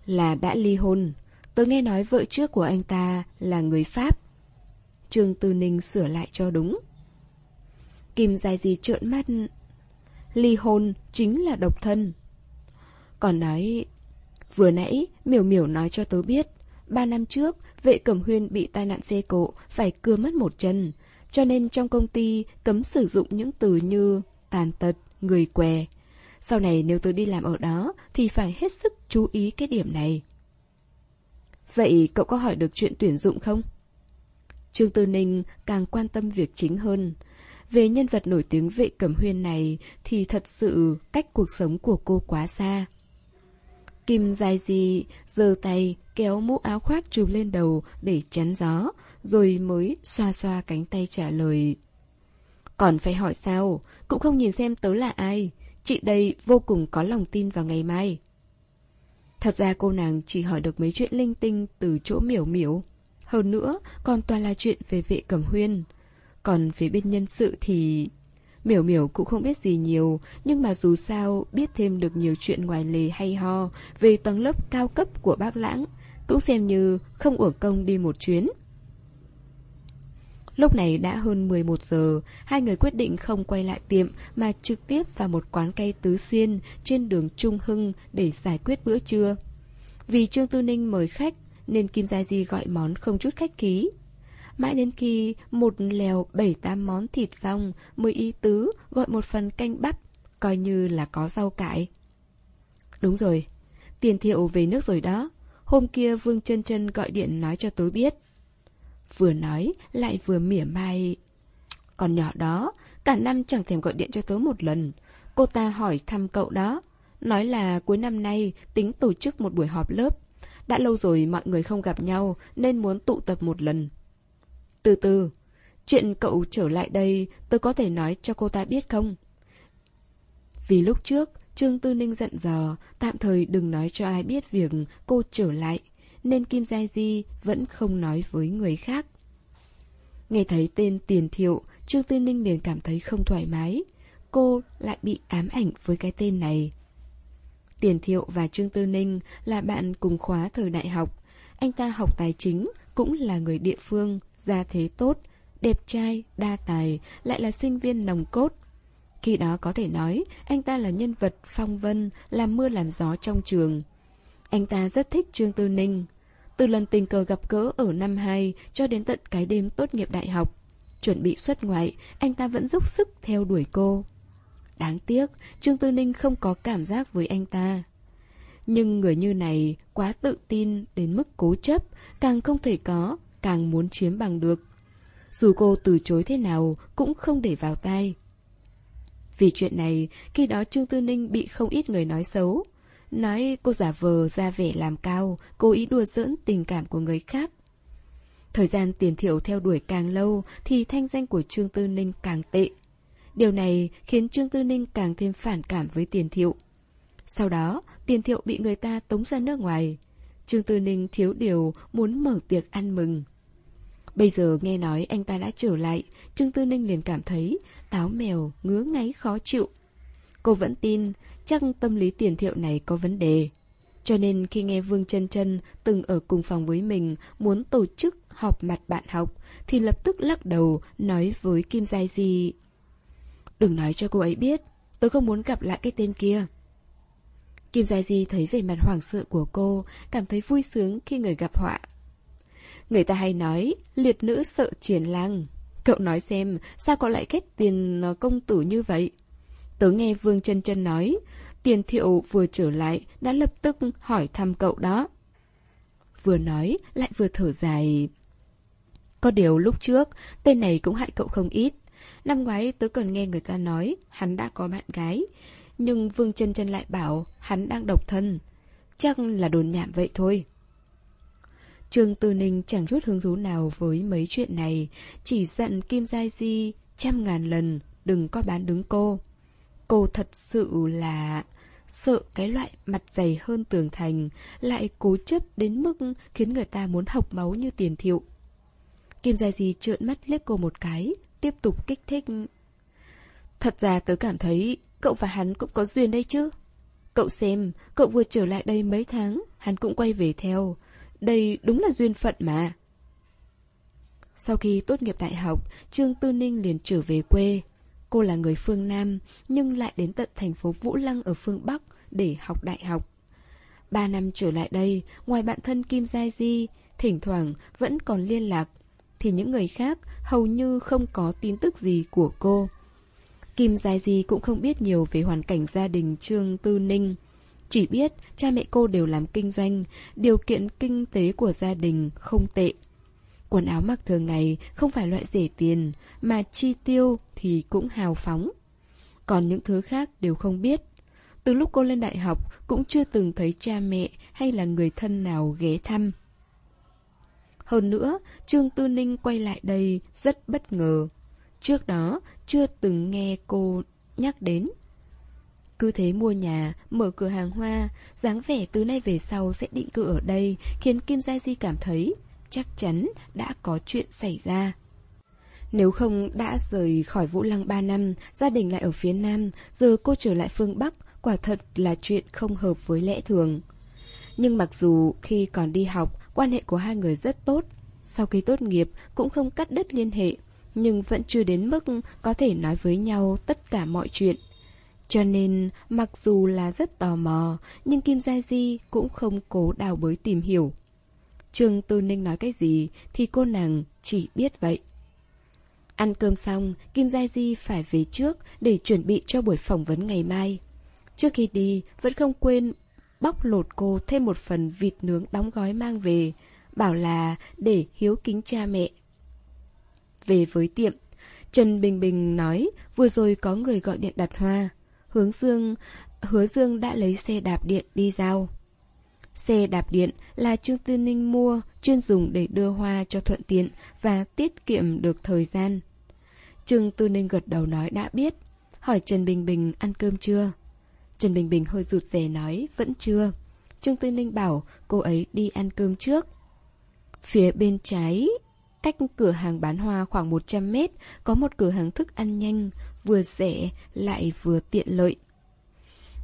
Là đã ly hôn. Tớ nghe nói vợ trước của anh ta là người Pháp. Trương Tư Ninh sửa lại cho đúng. Kim dài gì trợn mắt. Ly hôn chính là độc thân. Còn nói... Vừa nãy, Miểu Miểu nói cho tớ biết, ba năm trước, vệ cẩm huyên bị tai nạn xe cộ, phải cưa mất một chân. Cho nên trong công ty cấm sử dụng những từ như tàn tật, người què. Sau này nếu tớ đi làm ở đó thì phải hết sức chú ý cái điểm này. Vậy cậu có hỏi được chuyện tuyển dụng không? Trương Tư Ninh càng quan tâm việc chính hơn. Về nhân vật nổi tiếng vệ cẩm huyên này thì thật sự cách cuộc sống của cô quá xa. Kim dài gì, giơ tay, kéo mũ áo khoác trùm lên đầu để chắn gió, rồi mới xoa xoa cánh tay trả lời. Còn phải hỏi sao, cũng không nhìn xem tớ là ai. Chị đây vô cùng có lòng tin vào ngày mai. Thật ra cô nàng chỉ hỏi được mấy chuyện linh tinh từ chỗ miểu miểu. Hơn nữa, còn toàn là chuyện về vệ cẩm huyên. Còn phía bên nhân sự thì... Miểu miểu cũng không biết gì nhiều, nhưng mà dù sao biết thêm được nhiều chuyện ngoài lề hay ho về tầng lớp cao cấp của bác lãng, cũng xem như không uổng công đi một chuyến. Lúc này đã hơn 11 giờ, hai người quyết định không quay lại tiệm mà trực tiếp vào một quán cây tứ xuyên trên đường Trung Hưng để giải quyết bữa trưa. Vì Trương Tư Ninh mời khách nên Kim Gia Di gọi món không chút khách khí. Mãi đến khi một lèo bảy tám món thịt xong mới ý tứ gọi một phần canh bắp, coi như là có rau cải. Đúng rồi, tiền thiệu về nước rồi đó. Hôm kia Vương chân chân gọi điện nói cho tôi biết. Vừa nói lại vừa mỉa mai Còn nhỏ đó Cả năm chẳng thèm gọi điện cho tớ một lần Cô ta hỏi thăm cậu đó Nói là cuối năm nay tính tổ chức một buổi họp lớp Đã lâu rồi mọi người không gặp nhau Nên muốn tụ tập một lần từ từ Chuyện cậu trở lại đây tôi có thể nói cho cô ta biết không Vì lúc trước Trương Tư Ninh giận dò Tạm thời đừng nói cho ai biết việc cô trở lại nên Kim Giai Di vẫn không nói với người khác. Nghe thấy tên Tiền Thiệu, Trương Tư Ninh liền cảm thấy không thoải mái. Cô lại bị ám ảnh với cái tên này. Tiền Thiệu và Trương Tư Ninh là bạn cùng khóa thời đại học. Anh ta học tài chính, cũng là người địa phương, gia thế tốt, đẹp trai, đa tài, lại là sinh viên nòng cốt. Khi đó có thể nói, anh ta là nhân vật phong vân, làm mưa làm gió trong trường. Anh ta rất thích Trương Tư Ninh. Từ lần tình cờ gặp gỡ ở năm 2 cho đến tận cái đêm tốt nghiệp đại học. Chuẩn bị xuất ngoại, anh ta vẫn dốc sức theo đuổi cô. Đáng tiếc, Trương Tư Ninh không có cảm giác với anh ta. Nhưng người như này quá tự tin đến mức cố chấp, càng không thể có, càng muốn chiếm bằng được. Dù cô từ chối thế nào cũng không để vào tai. Vì chuyện này, khi đó Trương Tư Ninh bị không ít người nói xấu. Nói cô giả vờ ra vẻ làm cao, cố ý đùa giỡn tình cảm của người khác. Thời gian tiền thiệu theo đuổi càng lâu thì thanh danh của Trương Tư Ninh càng tệ. Điều này khiến Trương Tư Ninh càng thêm phản cảm với tiền thiệu. Sau đó, tiền thiệu bị người ta tống ra nước ngoài. Trương Tư Ninh thiếu điều muốn mở tiệc ăn mừng. Bây giờ nghe nói anh ta đã trở lại, Trương Tư Ninh liền cảm thấy táo mèo, ngứa ngáy khó chịu. Cô vẫn tin chắc tâm lý tiền thiệu này có vấn đề. Cho nên khi nghe Vương chân chân từng ở cùng phòng với mình muốn tổ chức họp mặt bạn học thì lập tức lắc đầu nói với Kim Giai Di Đừng nói cho cô ấy biết, tôi không muốn gặp lại cái tên kia. Kim Giai Di thấy vẻ mặt hoảng sợ của cô, cảm thấy vui sướng khi người gặp họa. Người ta hay nói, liệt nữ sợ triển lang. Cậu nói xem, sao cậu lại ghét tiền ờ, công tử như vậy? Tớ nghe Vương chân chân nói, tiền thiệu vừa trở lại đã lập tức hỏi thăm cậu đó. Vừa nói, lại vừa thở dài. Có điều lúc trước, tên này cũng hại cậu không ít. Năm ngoái tớ còn nghe người ta nói hắn đã có bạn gái. Nhưng Vương chân chân lại bảo hắn đang độc thân. Chắc là đồn nhảm vậy thôi. Trương Tư Ninh chẳng chút hứng thú nào với mấy chuyện này, chỉ dặn Kim Giai Di trăm ngàn lần đừng có bán đứng cô. Cô thật sự là sợ cái loại mặt dày hơn tường thành, lại cố chấp đến mức khiến người ta muốn học máu như tiền thiệu. Kim giai Di trợn mắt liếc cô một cái, tiếp tục kích thích. Thật ra tớ cảm thấy cậu và hắn cũng có duyên đây chứ. Cậu xem, cậu vừa trở lại đây mấy tháng, hắn cũng quay về theo. Đây đúng là duyên phận mà. Sau khi tốt nghiệp đại học, Trương Tư Ninh liền trở về quê. Cô là người phương Nam, nhưng lại đến tận thành phố Vũ Lăng ở phương Bắc để học đại học. Ba năm trở lại đây, ngoài bạn thân Kim Gia Di, thỉnh thoảng vẫn còn liên lạc, thì những người khác hầu như không có tin tức gì của cô. Kim Gia Di cũng không biết nhiều về hoàn cảnh gia đình Trương Tư Ninh. Chỉ biết cha mẹ cô đều làm kinh doanh, điều kiện kinh tế của gia đình không tệ. Quần áo mặc thường ngày không phải loại rẻ tiền, mà chi tiêu thì cũng hào phóng. Còn những thứ khác đều không biết. Từ lúc cô lên đại học cũng chưa từng thấy cha mẹ hay là người thân nào ghé thăm. Hơn nữa, Trương Tư Ninh quay lại đây rất bất ngờ. Trước đó, chưa từng nghe cô nhắc đến. Cứ thế mua nhà, mở cửa hàng hoa, dáng vẻ từ nay về sau sẽ định cư ở đây, khiến Kim Gia Di cảm thấy chắc chắn đã có chuyện xảy ra. Nếu không đã rời khỏi Vũ Lăng 3 năm, gia đình lại ở phía Nam, giờ cô trở lại phương Bắc, quả thật là chuyện không hợp với lẽ thường. Nhưng mặc dù khi còn đi học, quan hệ của hai người rất tốt, sau khi tốt nghiệp cũng không cắt đứt liên hệ, nhưng vẫn chưa đến mức có thể nói với nhau tất cả mọi chuyện. Cho nên, mặc dù là rất tò mò, nhưng Kim Gia Di cũng không cố đào bới tìm hiểu. Trương Tư Ninh nói cái gì thì cô nàng chỉ biết vậy. Ăn cơm xong, Kim Gia Di phải về trước để chuẩn bị cho buổi phỏng vấn ngày mai. Trước khi đi, vẫn không quên bóc lột cô thêm một phần vịt nướng đóng gói mang về, bảo là để hiếu kính cha mẹ. Về với tiệm, Trần Bình Bình nói vừa rồi có người gọi điện đặt hoa. Hướng Dương, hứa Dương đã lấy xe đạp điện đi giao. Xe đạp điện là Trương Tư Ninh mua, chuyên dùng để đưa hoa cho thuận tiện và tiết kiệm được thời gian. Trương Tư Ninh gật đầu nói đã biết, hỏi Trần Bình Bình ăn cơm chưa? Trần Bình Bình hơi rụt rè nói vẫn chưa. Trương Tư Ninh bảo cô ấy đi ăn cơm trước. Phía bên trái, cách cửa hàng bán hoa khoảng 100 mét, có một cửa hàng thức ăn nhanh, vừa rẻ lại vừa tiện lợi.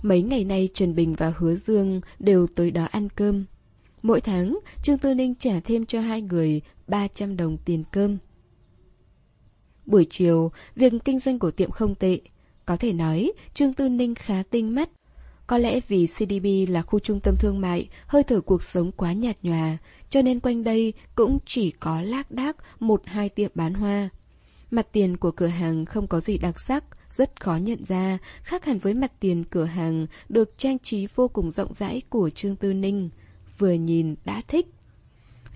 Mấy ngày nay Trần Bình và Hứa Dương đều tới đó ăn cơm. Mỗi tháng, Trương Tư Ninh trả thêm cho hai người 300 đồng tiền cơm. Buổi chiều, việc kinh doanh của tiệm không tệ. Có thể nói, Trương Tư Ninh khá tinh mắt. Có lẽ vì CDB là khu trung tâm thương mại, hơi thở cuộc sống quá nhạt nhòa, cho nên quanh đây cũng chỉ có lác đác một hai tiệm bán hoa. Mặt tiền của cửa hàng không có gì đặc sắc, rất khó nhận ra, khác hẳn với mặt tiền cửa hàng được trang trí vô cùng rộng rãi của Trương Tư Ninh. Vừa nhìn đã thích.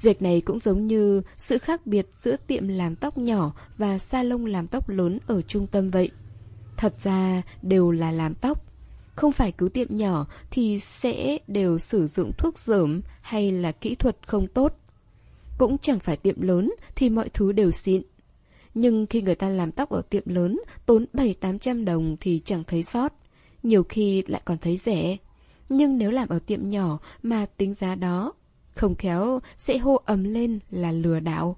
Việc này cũng giống như sự khác biệt giữa tiệm làm tóc nhỏ và salon làm tóc lớn ở trung tâm vậy. Thật ra đều là làm tóc. Không phải cứ tiệm nhỏ thì sẽ đều sử dụng thuốc dởm hay là kỹ thuật không tốt. Cũng chẳng phải tiệm lớn thì mọi thứ đều xịn. Nhưng khi người ta làm tóc ở tiệm lớn tốn 7-800 đồng thì chẳng thấy sót. Nhiều khi lại còn thấy rẻ. Nhưng nếu làm ở tiệm nhỏ mà tính giá đó, không khéo sẽ hô ấm lên là lừa đảo.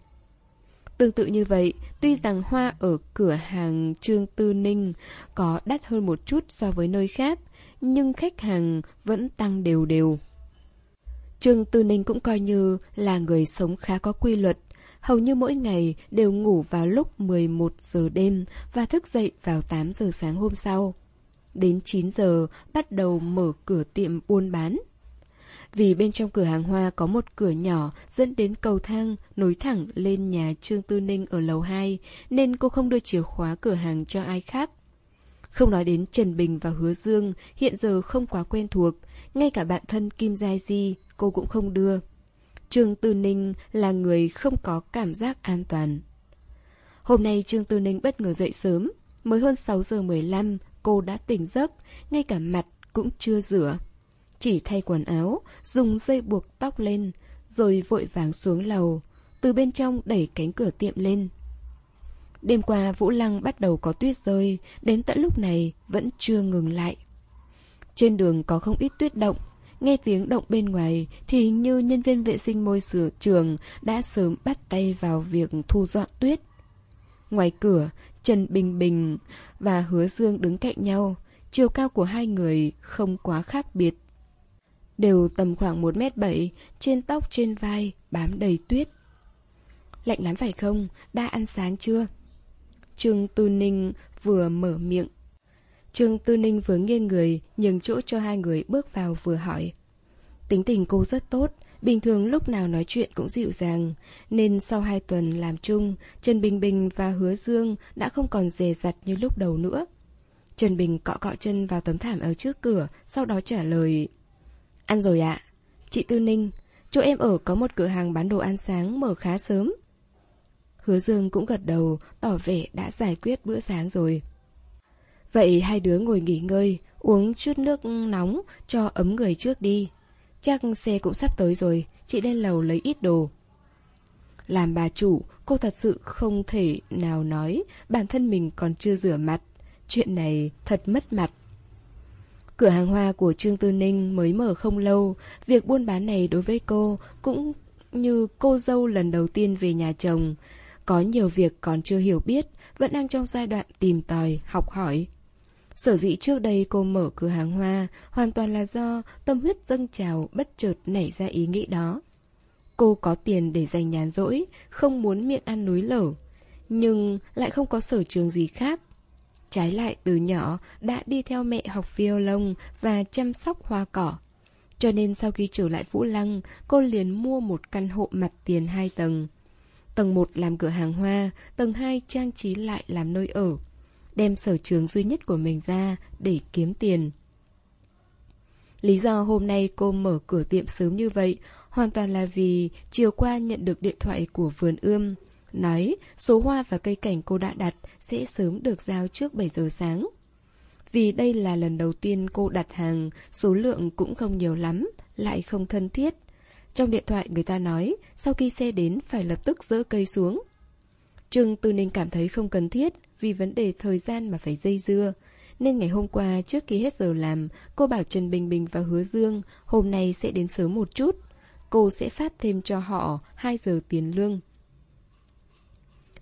Tương tự như vậy, tuy rằng hoa ở cửa hàng Trương Tư Ninh có đắt hơn một chút so với nơi khác, nhưng khách hàng vẫn tăng đều đều. Trương Tư Ninh cũng coi như là người sống khá có quy luật, hầu như mỗi ngày đều ngủ vào lúc 11 giờ đêm và thức dậy vào 8 giờ sáng hôm sau. Đến 9 giờ bắt đầu mở cửa tiệm buôn bán. Vì bên trong cửa hàng hoa có một cửa nhỏ dẫn đến cầu thang nối thẳng lên nhà Trương Tư Ninh ở lầu 2 nên cô không đưa chìa khóa cửa hàng cho ai khác. Không nói đến Trần Bình và Hứa Dương hiện giờ không quá quen thuộc, ngay cả bạn thân Kim Giai Di cô cũng không đưa. Trương Tư Ninh là người không có cảm giác an toàn. Hôm nay Trương Tư Ninh bất ngờ dậy sớm, mới hơn 6 giờ 15 cô đã tỉnh giấc, ngay cả mặt cũng chưa rửa. Chỉ thay quần áo, dùng dây buộc tóc lên, rồi vội vàng xuống lầu, từ bên trong đẩy cánh cửa tiệm lên. Đêm qua Vũ Lăng bắt đầu có tuyết rơi, đến tận lúc này vẫn chưa ngừng lại. Trên đường có không ít tuyết động, nghe tiếng động bên ngoài thì hình như nhân viên vệ sinh môi trường đã sớm bắt tay vào việc thu dọn tuyết. Ngoài cửa, Trần Bình Bình và Hứa Dương đứng cạnh nhau, chiều cao của hai người không quá khác biệt. Đều tầm khoảng 1m7, trên tóc trên vai bám đầy tuyết. Lạnh lắm phải không? Đã ăn sáng chưa? Trương Tư Ninh vừa mở miệng. Trương Tư Ninh vừa nghiêng người, nhường chỗ cho hai người bước vào vừa hỏi. Tính tình cô rất tốt, bình thường lúc nào nói chuyện cũng dịu dàng, nên sau hai tuần làm chung, Trần Bình Bình và Hứa Dương đã không còn dè dặt như lúc đầu nữa. Trần Bình cọ cọ chân vào tấm thảm ở trước cửa, sau đó trả lời. Ăn rồi ạ. Chị Tư Ninh, chỗ em ở có một cửa hàng bán đồ ăn sáng mở khá sớm. Hứa Dương cũng gật đầu, tỏ vẻ đã giải quyết bữa sáng rồi. Vậy hai đứa ngồi nghỉ ngơi, uống chút nước nóng cho ấm người trước đi. Chắc xe cũng sắp tới rồi, chị lên lầu lấy ít đồ. Làm bà chủ, cô thật sự không thể nào nói bản thân mình còn chưa rửa mặt. Chuyện này thật mất mặt. Cửa hàng hoa của Trương Tư Ninh mới mở không lâu, việc buôn bán này đối với cô cũng như cô dâu lần đầu tiên về nhà chồng. Có nhiều việc còn chưa hiểu biết, vẫn đang trong giai đoạn tìm tòi, học hỏi. Sở dĩ trước đây cô mở cửa hàng hoa hoàn toàn là do tâm huyết dâng trào bất chợt nảy ra ý nghĩ đó. Cô có tiền để dành nhàn rỗi, không muốn miệng ăn núi lở, nhưng lại không có sở trường gì khác. Trái lại từ nhỏ đã đi theo mẹ học violon và chăm sóc hoa cỏ. Cho nên sau khi trở lại Vũ Lăng, cô liền mua một căn hộ mặt tiền hai tầng. Tầng 1 làm cửa hàng hoa, tầng 2 trang trí lại làm nơi ở. Đem sở trường duy nhất của mình ra để kiếm tiền. Lý do hôm nay cô mở cửa tiệm sớm như vậy hoàn toàn là vì chiều qua nhận được điện thoại của vườn ươm. Nói số hoa và cây cảnh cô đã đặt sẽ sớm được giao trước 7 giờ sáng. Vì đây là lần đầu tiên cô đặt hàng, số lượng cũng không nhiều lắm, lại không thân thiết. Trong điện thoại người ta nói, sau khi xe đến phải lập tức dỡ cây xuống. Trương Tư Ninh cảm thấy không cần thiết vì vấn đề thời gian mà phải dây dưa. Nên ngày hôm qua trước khi hết giờ làm, cô bảo Trần Bình Bình và Hứa Dương hôm nay sẽ đến sớm một chút. Cô sẽ phát thêm cho họ 2 giờ tiền lương.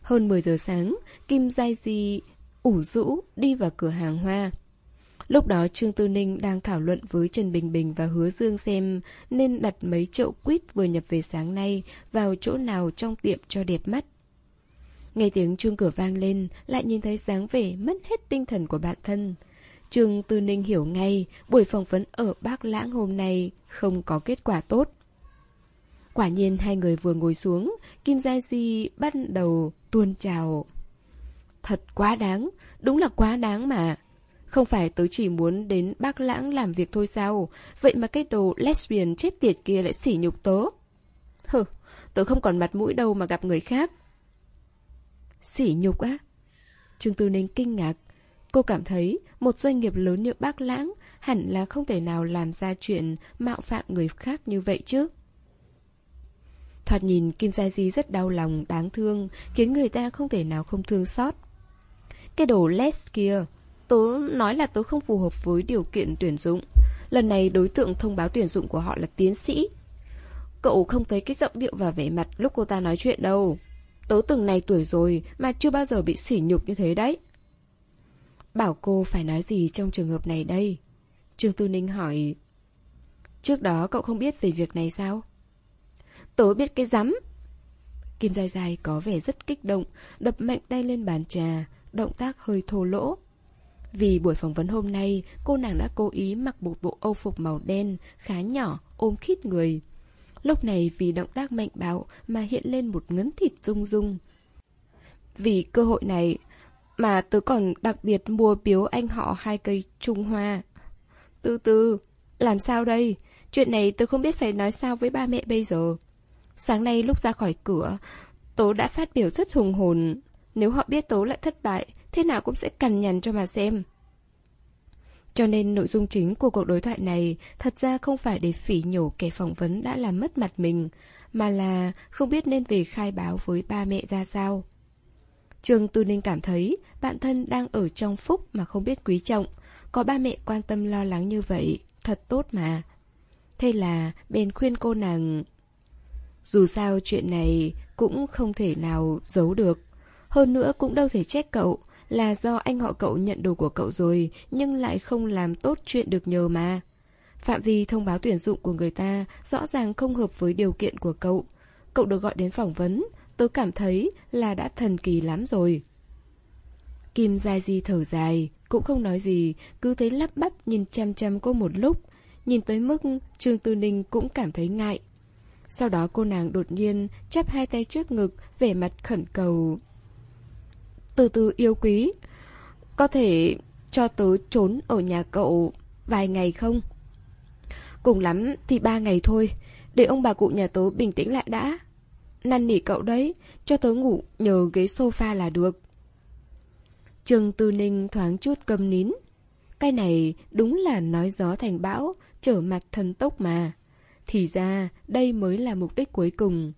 Hơn 10 giờ sáng, Kim Giai Di ủ rũ đi vào cửa hàng hoa. Lúc đó Trương Tư Ninh đang thảo luận với Trần Bình Bình và Hứa Dương xem nên đặt mấy chậu quýt vừa nhập về sáng nay vào chỗ nào trong tiệm cho đẹp mắt. Nghe tiếng chuông cửa vang lên, lại nhìn thấy dáng vẻ mất hết tinh thần của bạn thân. Trương Tư Ninh hiểu ngay, buổi phỏng vấn ở Bác Lãng hôm nay không có kết quả tốt. Quả nhiên hai người vừa ngồi xuống, Kim Gia Di bắt đầu tuôn trào. Thật quá đáng, đúng là quá đáng mà. Không phải tớ chỉ muốn đến bác lãng làm việc thôi sao Vậy mà cái đồ lesbian chết tiệt kia lại sỉ nhục tớ Hừ, tớ không còn mặt mũi đâu mà gặp người khác Sỉ nhục á Trương Tư Ninh kinh ngạc. Cô cảm thấy một doanh nghiệp lớn như bác lãng Hẳn là không thể nào làm ra chuyện mạo phạm người khác như vậy chứ. Thoạt nhìn Kim Gia Di rất đau lòng, đáng thương Khiến người ta không thể nào không thương xót. Cái đồ les kia Tớ nói là tớ không phù hợp với điều kiện tuyển dụng. Lần này đối tượng thông báo tuyển dụng của họ là tiến sĩ. Cậu không thấy cái giọng điệu và vẻ mặt lúc cô ta nói chuyện đâu. Tớ từng này tuổi rồi mà chưa bao giờ bị sỉ nhục như thế đấy. Bảo cô phải nói gì trong trường hợp này đây? Trương Tư Ninh hỏi. Trước đó cậu không biết về việc này sao? Tớ biết cái rắm. Kim Dài Dài có vẻ rất kích động Đập mạnh tay lên bàn trà Động tác hơi thô lỗ. Vì buổi phỏng vấn hôm nay, cô nàng đã cố ý mặc một bộ âu phục màu đen, khá nhỏ, ôm khít người. Lúc này vì động tác mạnh bạo mà hiện lên một ngấn thịt rung rung. Vì cơ hội này mà tớ còn đặc biệt mua biếu anh họ hai cây trung hoa. Từ từ, làm sao đây? Chuyện này tớ không biết phải nói sao với ba mẹ bây giờ. Sáng nay lúc ra khỏi cửa, tớ đã phát biểu rất hùng hồn. Nếu họ biết tớ lại thất bại, thế nào cũng sẽ cằn nhằn cho mà xem. Cho nên nội dung chính của cuộc đối thoại này thật ra không phải để phỉ nhổ kẻ phỏng vấn đã làm mất mặt mình, mà là không biết nên về khai báo với ba mẹ ra sao. Trường Tư Ninh cảm thấy bạn thân đang ở trong phúc mà không biết quý trọng, có ba mẹ quan tâm lo lắng như vậy, thật tốt mà. Thế là bên khuyên cô nàng... Dù sao chuyện này cũng không thể nào giấu được, hơn nữa cũng đâu thể trách cậu, là do anh họ cậu nhận đồ của cậu rồi nhưng lại không làm tốt chuyện được nhờ mà. Phạm vi thông báo tuyển dụng của người ta rõ ràng không hợp với điều kiện của cậu. Cậu được gọi đến phỏng vấn, tôi cảm thấy là đã thần kỳ lắm rồi. Kim Gia Di thở dài, cũng không nói gì, cứ thấy lắp bắp nhìn chăm chăm cô một lúc. Nhìn tới mức Trương Tư Ninh cũng cảm thấy ngại. Sau đó cô nàng đột nhiên chắp hai tay trước ngực, vẻ mặt khẩn cầu. Từ từ yêu quý Có thể cho tớ trốn ở nhà cậu vài ngày không? Cùng lắm thì ba ngày thôi Để ông bà cụ nhà tớ bình tĩnh lại đã năn nỉ cậu đấy, cho tớ ngủ nhờ ghế sofa là được. Trương Tư Ninh thoáng chút câm nín. Cái này đúng là nói gió thành bão, trở mặt thần tốc mà. Thì ra, đây mới là mục đích cuối cùng.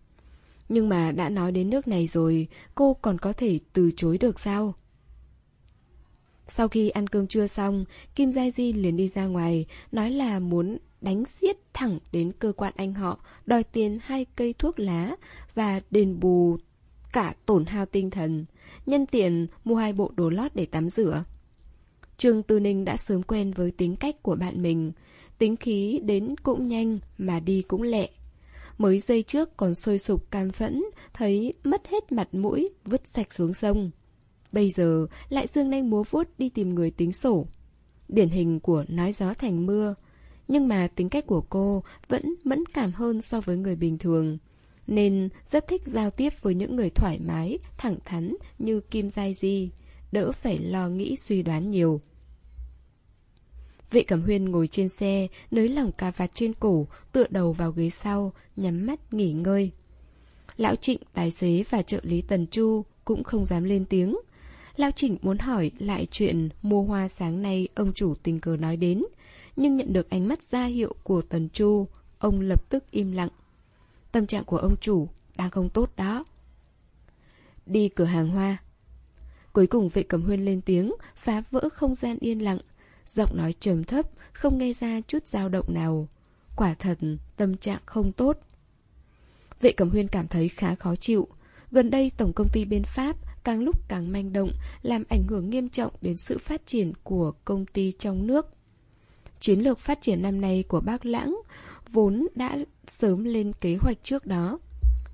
Nhưng mà đã nói đến nước này rồi, cô còn có thể từ chối được sao? Sau khi ăn cơm trưa xong, Kim Gia Di liền đi ra ngoài, nói là muốn đánh giết thẳng đến cơ quan anh họ, đòi tiền hai cây thuốc lá và đền bù cả tổn hao tinh thần, nhân tiện mua hai bộ đồ lót để tắm rửa. Trương Tư Ninh đã sớm quen với tính cách của bạn mình, tính khí đến cũng nhanh mà đi cũng lẹ. Mới giây trước còn sôi sục cam phẫn, thấy mất hết mặt mũi, vứt sạch xuống sông. Bây giờ lại dương nanh múa vuốt đi tìm người tính sổ. Điển hình của nói gió thành mưa. Nhưng mà tính cách của cô vẫn mẫn cảm hơn so với người bình thường. Nên rất thích giao tiếp với những người thoải mái, thẳng thắn như Kim Giai Di. Đỡ phải lo nghĩ suy đoán nhiều. Vệ Cẩm Huyên ngồi trên xe, nới lỏng cà vạt trên cổ, tựa đầu vào ghế sau, nhắm mắt nghỉ ngơi. Lão Trịnh, tài xế và trợ lý Tần Chu cũng không dám lên tiếng. Lão Trịnh muốn hỏi lại chuyện mua hoa sáng nay ông chủ tình cờ nói đến, nhưng nhận được ánh mắt ra hiệu của Tần Chu, ông lập tức im lặng. Tâm trạng của ông chủ đang không tốt đó. Đi cửa hàng hoa. Cuối cùng vệ cầm huyên lên tiếng, phá vỡ không gian yên lặng. Giọng nói trầm thấp, không nghe ra chút dao động nào. Quả thật, tâm trạng không tốt. Vệ cẩm huyên cảm thấy khá khó chịu. Gần đây tổng công ty bên Pháp càng lúc càng manh động, làm ảnh hưởng nghiêm trọng đến sự phát triển của công ty trong nước. Chiến lược phát triển năm nay của bác Lãng vốn đã sớm lên kế hoạch trước đó.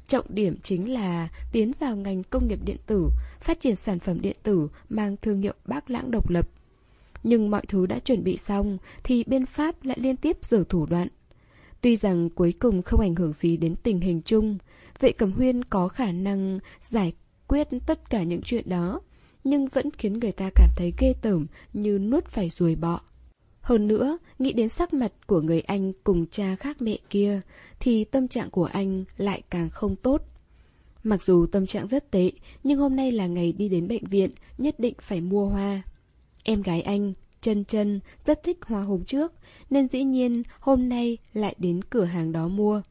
Trọng điểm chính là tiến vào ngành công nghiệp điện tử, phát triển sản phẩm điện tử mang thương hiệu bác lãng độc lập. Nhưng mọi thứ đã chuẩn bị xong thì bên Pháp lại liên tiếp giở thủ đoạn. Tuy rằng cuối cùng không ảnh hưởng gì đến tình hình chung, vệ cầm huyên có khả năng giải quyết tất cả những chuyện đó, nhưng vẫn khiến người ta cảm thấy ghê tởm như nuốt phải ruồi bọ. Hơn nữa, nghĩ đến sắc mặt của người anh cùng cha khác mẹ kia, thì tâm trạng của anh lại càng không tốt. Mặc dù tâm trạng rất tệ, nhưng hôm nay là ngày đi đến bệnh viện, nhất định phải mua hoa. Em gái anh, chân chân, rất thích hoa hôm trước, nên dĩ nhiên hôm nay lại đến cửa hàng đó mua.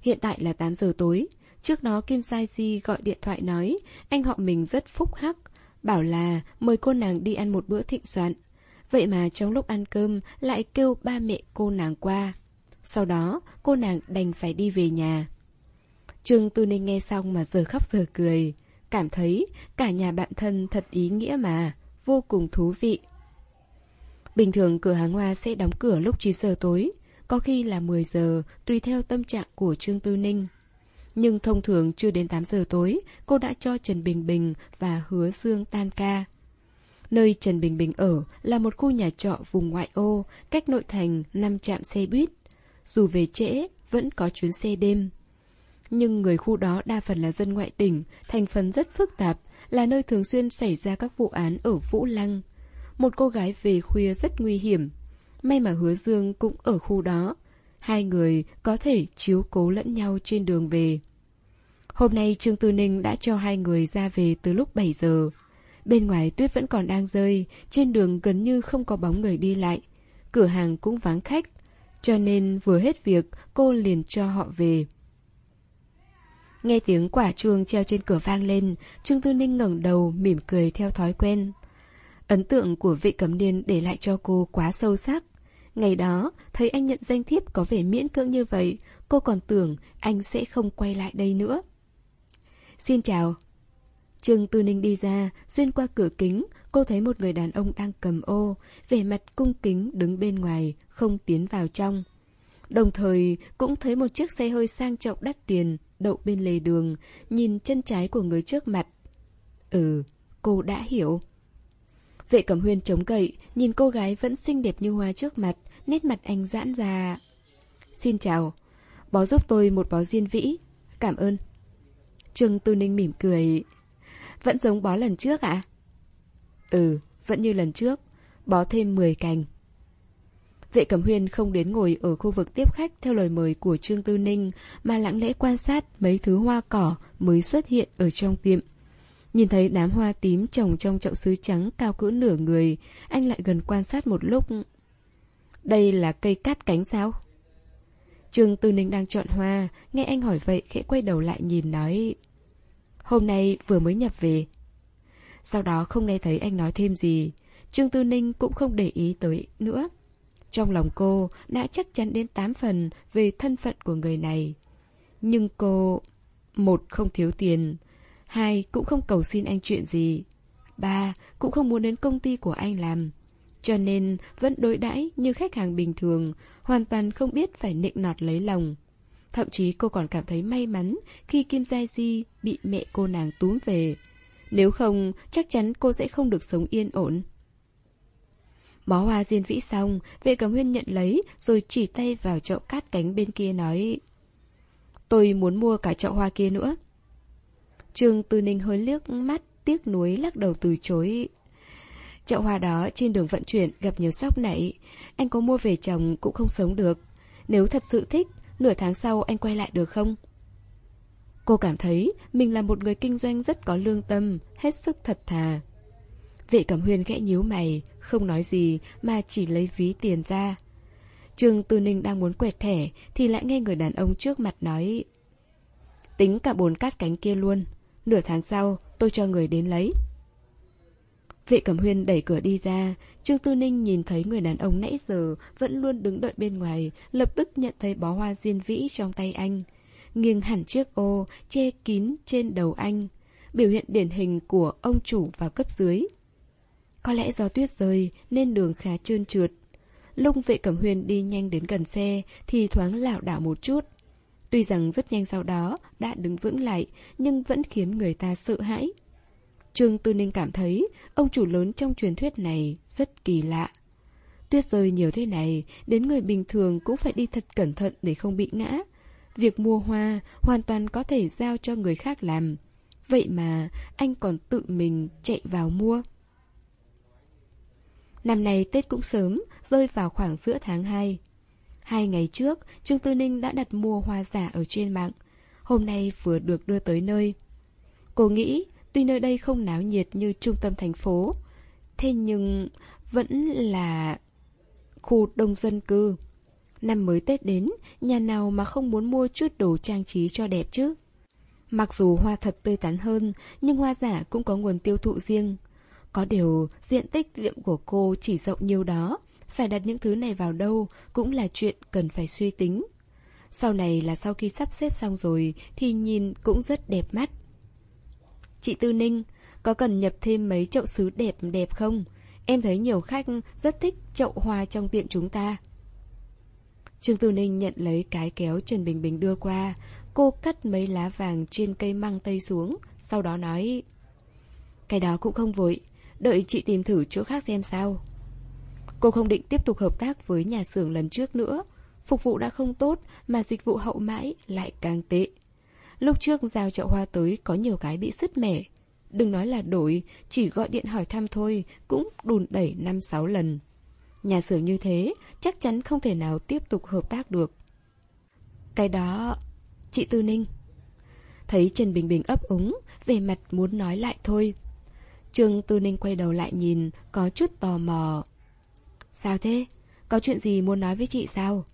Hiện tại là 8 giờ tối, trước đó Kim Sai Si gọi điện thoại nói anh họ mình rất phúc hắc, bảo là mời cô nàng đi ăn một bữa thịnh soạn. Vậy mà trong lúc ăn cơm lại kêu ba mẹ cô nàng qua. Sau đó cô nàng đành phải đi về nhà. Trương Tư Ninh nghe xong mà giờ khóc giờ cười. Cảm thấy cả nhà bạn thân thật ý nghĩa mà, vô cùng thú vị. Bình thường cửa hàng hoa sẽ đóng cửa lúc 9 giờ tối, có khi là 10 giờ, tùy theo tâm trạng của Trương Tư Ninh. Nhưng thông thường chưa đến 8 giờ tối, cô đã cho Trần Bình Bình và Hứa Dương tan ca. Nơi Trần Bình Bình ở là một khu nhà trọ vùng ngoại ô, cách nội thành 5 trạm xe buýt. Dù về trễ, vẫn có chuyến xe đêm. Nhưng người khu đó đa phần là dân ngoại tỉnh, thành phần rất phức tạp, là nơi thường xuyên xảy ra các vụ án ở Vũ Lăng. Một cô gái về khuya rất nguy hiểm. May mà Hứa Dương cũng ở khu đó. Hai người có thể chiếu cố lẫn nhau trên đường về. Hôm nay Trương Tư Ninh đã cho hai người ra về từ lúc 7 giờ. Bên ngoài tuyết vẫn còn đang rơi, trên đường gần như không có bóng người đi lại. Cửa hàng cũng vắng khách, cho nên vừa hết việc cô liền cho họ về. Nghe tiếng quả chuông treo trên cửa vang lên, Trương Tư Ninh ngẩng đầu mỉm cười theo thói quen. Ấn tượng của vị cấm niên để lại cho cô quá sâu sắc. Ngày đó, thấy anh nhận danh thiếp có vẻ miễn cưỡng như vậy, cô còn tưởng anh sẽ không quay lại đây nữa. Xin chào, Trương Tư Ninh đi ra, xuyên qua cửa kính, cô thấy một người đàn ông đang cầm ô, vẻ mặt cung kính đứng bên ngoài, không tiến vào trong. Đồng thời cũng thấy một chiếc xe hơi sang trọng đắt tiền, đậu bên lề đường, nhìn chân trái của người trước mặt. Ừ, cô đã hiểu. Vệ cẩm huyên chống gậy, nhìn cô gái vẫn xinh đẹp như hoa trước mặt, nét mặt anh giãn ra. Xin chào, bó giúp tôi một bó diên vĩ. Cảm ơn. Trương Tư Ninh mỉm cười. Vẫn giống bó lần trước ạ? Ừ, vẫn như lần trước, bó thêm 10 cành. Vệ Cẩm Huyên không đến ngồi ở khu vực tiếp khách theo lời mời của Trương Tư Ninh, mà lặng lẽ quan sát mấy thứ hoa cỏ mới xuất hiện ở trong tiệm. Nhìn thấy đám hoa tím trồng trong chậu sứ trắng cao cỡ nửa người, anh lại gần quan sát một lúc. Đây là cây cát cánh sao? Trương Tư Ninh đang chọn hoa, nghe anh hỏi vậy khẽ quay đầu lại nhìn nói. Hôm nay vừa mới nhập về. Sau đó không nghe thấy anh nói thêm gì, Trương Tư Ninh cũng không để ý tới nữa. Trong lòng cô đã chắc chắn đến 8 phần về thân phận của người này. Nhưng cô... Một, không thiếu tiền. Hai, cũng không cầu xin anh chuyện gì. Ba, cũng không muốn đến công ty của anh làm. Cho nên vẫn đối đãi như khách hàng bình thường, hoàn toàn không biết phải nịnh nọt lấy lòng. Thậm chí cô còn cảm thấy may mắn khi Kim Gia Di bị mẹ cô nàng túm về. Nếu không, chắc chắn cô sẽ không được sống yên ổn. Bó hoa diên vĩ xong, vệ cầm huyên nhận lấy rồi chỉ tay vào chậu cát cánh bên kia nói Tôi muốn mua cả chậu hoa kia nữa. Trương Tư Ninh hơi liếc mắt, tiếc nuối lắc đầu từ chối. Chậu hoa đó trên đường vận chuyển gặp nhiều sóc nảy, anh có mua về chồng cũng không sống được. Nếu thật sự thích, nửa tháng sau anh quay lại được không? Cô cảm thấy mình là một người kinh doanh rất có lương tâm, hết sức thật thà. Vệ Cẩm Huyên khẽ nhíu mày, không nói gì mà chỉ lấy ví tiền ra. Trương Tư Ninh đang muốn quẹt thẻ thì lại nghe người đàn ông trước mặt nói Tính cả bốn cát cánh kia luôn, nửa tháng sau tôi cho người đến lấy. Vệ Cẩm Huyên đẩy cửa đi ra, Trương Tư Ninh nhìn thấy người đàn ông nãy giờ vẫn luôn đứng đợi bên ngoài, lập tức nhận thấy bó hoa diên vĩ trong tay anh. Nghiêng hẳn chiếc ô, che kín trên đầu anh, biểu hiện điển hình của ông chủ và cấp dưới. Có lẽ do tuyết rơi nên đường khá trơn trượt. Lung vệ cẩm huyền đi nhanh đến gần xe thì thoáng lảo đảo một chút. Tuy rằng rất nhanh sau đó đã đứng vững lại nhưng vẫn khiến người ta sợ hãi. Trương Tư Ninh cảm thấy ông chủ lớn trong truyền thuyết này rất kỳ lạ. Tuyết rơi nhiều thế này, đến người bình thường cũng phải đi thật cẩn thận để không bị ngã. Việc mua hoa hoàn toàn có thể giao cho người khác làm. Vậy mà anh còn tự mình chạy vào mua. Năm nay Tết cũng sớm, rơi vào khoảng giữa tháng 2. Hai ngày trước, Trương Tư Ninh đã đặt mua hoa giả ở trên mạng. Hôm nay vừa được đưa tới nơi. Cô nghĩ, tuy nơi đây không náo nhiệt như trung tâm thành phố, thế nhưng vẫn là khu đông dân cư. Năm mới Tết đến, nhà nào mà không muốn mua chút đồ trang trí cho đẹp chứ? Mặc dù hoa thật tươi tắn hơn, nhưng hoa giả cũng có nguồn tiêu thụ riêng. Có điều, diện tích tiệm của cô chỉ rộng nhiêu đó, phải đặt những thứ này vào đâu cũng là chuyện cần phải suy tính. Sau này là sau khi sắp xếp xong rồi thì nhìn cũng rất đẹp mắt. Chị Tư Ninh, có cần nhập thêm mấy chậu sứ đẹp đẹp không? Em thấy nhiều khách rất thích chậu hoa trong tiệm chúng ta. Trương Tư Ninh nhận lấy cái kéo Trần Bình Bình đưa qua, cô cắt mấy lá vàng trên cây măng tây xuống, sau đó nói Cái đó cũng không vội, Đợi chị tìm thử chỗ khác xem sao. Cô không định tiếp tục hợp tác với nhà xưởng lần trước nữa. Phục vụ đã không tốt Mà dịch vụ hậu mãi lại càng tệ. Lúc trước giao chậu hoa tới Có nhiều cái bị sứt mẻ. Đừng nói là đổi, Chỉ gọi điện hỏi thăm thôi Cũng đùn đẩy 5-6 lần. Nhà xưởng như thế, Chắc chắn không thể nào tiếp tục hợp tác được. Cái đó, Chị Tư Ninh. Thấy Trần Bình Bình ấp úng Về mặt muốn nói lại thôi. Trương Tư Ninh quay đầu lại nhìn, có chút tò mò. Sao thế? Có chuyện gì muốn nói với chị sao?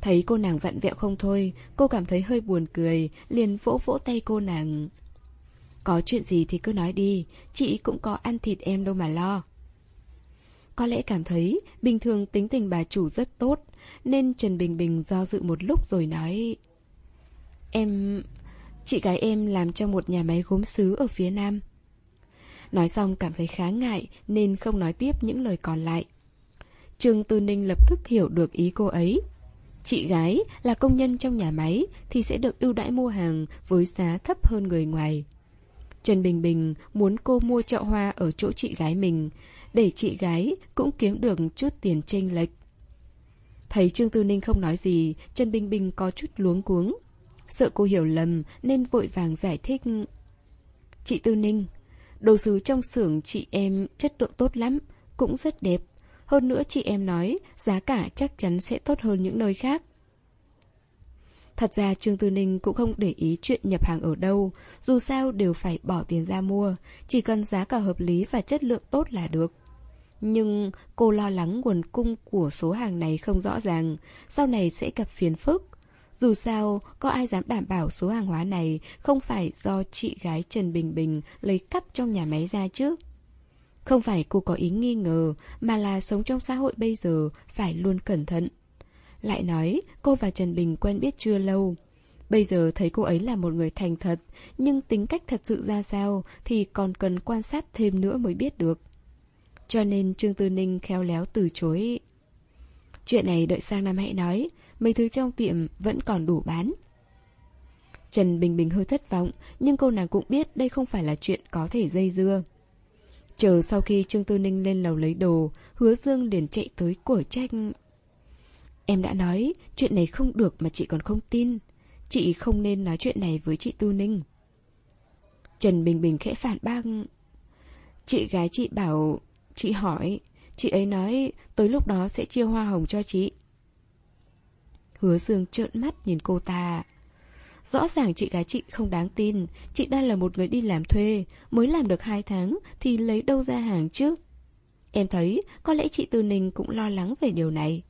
Thấy cô nàng vặn vẹo không thôi, cô cảm thấy hơi buồn cười, liền vỗ vỗ tay cô nàng. Có chuyện gì thì cứ nói đi, chị cũng có ăn thịt em đâu mà lo. Có lẽ cảm thấy bình thường tính tình bà chủ rất tốt, nên Trần Bình Bình do dự một lúc rồi nói Em... Chị gái em làm trong một nhà máy gốm sứ ở phía Nam Nói xong cảm thấy khá ngại nên không nói tiếp những lời còn lại. Trương Tư Ninh lập tức hiểu được ý cô ấy. Chị gái là công nhân trong nhà máy thì sẽ được ưu đãi mua hàng với giá thấp hơn người ngoài. Trần Bình Bình muốn cô mua chậu hoa ở chỗ chị gái mình, để chị gái cũng kiếm được chút tiền chênh lệch. Thấy Trương Tư Ninh không nói gì, Trần Bình Bình có chút luống cuống. Sợ cô hiểu lầm nên vội vàng giải thích. Chị Tư Ninh, Đồ sứ trong xưởng chị em chất lượng tốt lắm, cũng rất đẹp. Hơn nữa chị em nói giá cả chắc chắn sẽ tốt hơn những nơi khác. Thật ra Trương Tư Ninh cũng không để ý chuyện nhập hàng ở đâu, dù sao đều phải bỏ tiền ra mua, chỉ cần giá cả hợp lý và chất lượng tốt là được. Nhưng cô lo lắng nguồn cung của số hàng này không rõ ràng, sau này sẽ gặp phiền phức. Dù sao, có ai dám đảm bảo số hàng hóa này không phải do chị gái Trần Bình Bình lấy cắp trong nhà máy ra chứ? Không phải cô có ý nghi ngờ, mà là sống trong xã hội bây giờ phải luôn cẩn thận. Lại nói, cô và Trần Bình quen biết chưa lâu. Bây giờ thấy cô ấy là một người thành thật, nhưng tính cách thật sự ra sao thì còn cần quan sát thêm nữa mới biết được. Cho nên Trương Tư Ninh khéo léo từ chối. Chuyện này đợi sang năm hãy nói, mấy thứ trong tiệm vẫn còn đủ bán. Trần Bình Bình hơi thất vọng, nhưng cô nàng cũng biết đây không phải là chuyện có thể dây dưa. Chờ sau khi Trương Tư Ninh lên lầu lấy đồ, hứa dương liền chạy tới của trách: Em đã nói, chuyện này không được mà chị còn không tin. Chị không nên nói chuyện này với chị Tư Ninh. Trần Bình Bình khẽ phản bác. Chị gái chị bảo, chị hỏi, chị ấy nói tới lúc đó sẽ chia hoa hồng cho chị. Hứa Dương trợn mắt nhìn cô ta. Rõ ràng chị gái chị không đáng tin, chị đang là một người đi làm thuê, mới làm được hai tháng thì lấy đâu ra hàng chứ? Em thấy có lẽ chị Tư Ninh cũng lo lắng về điều này.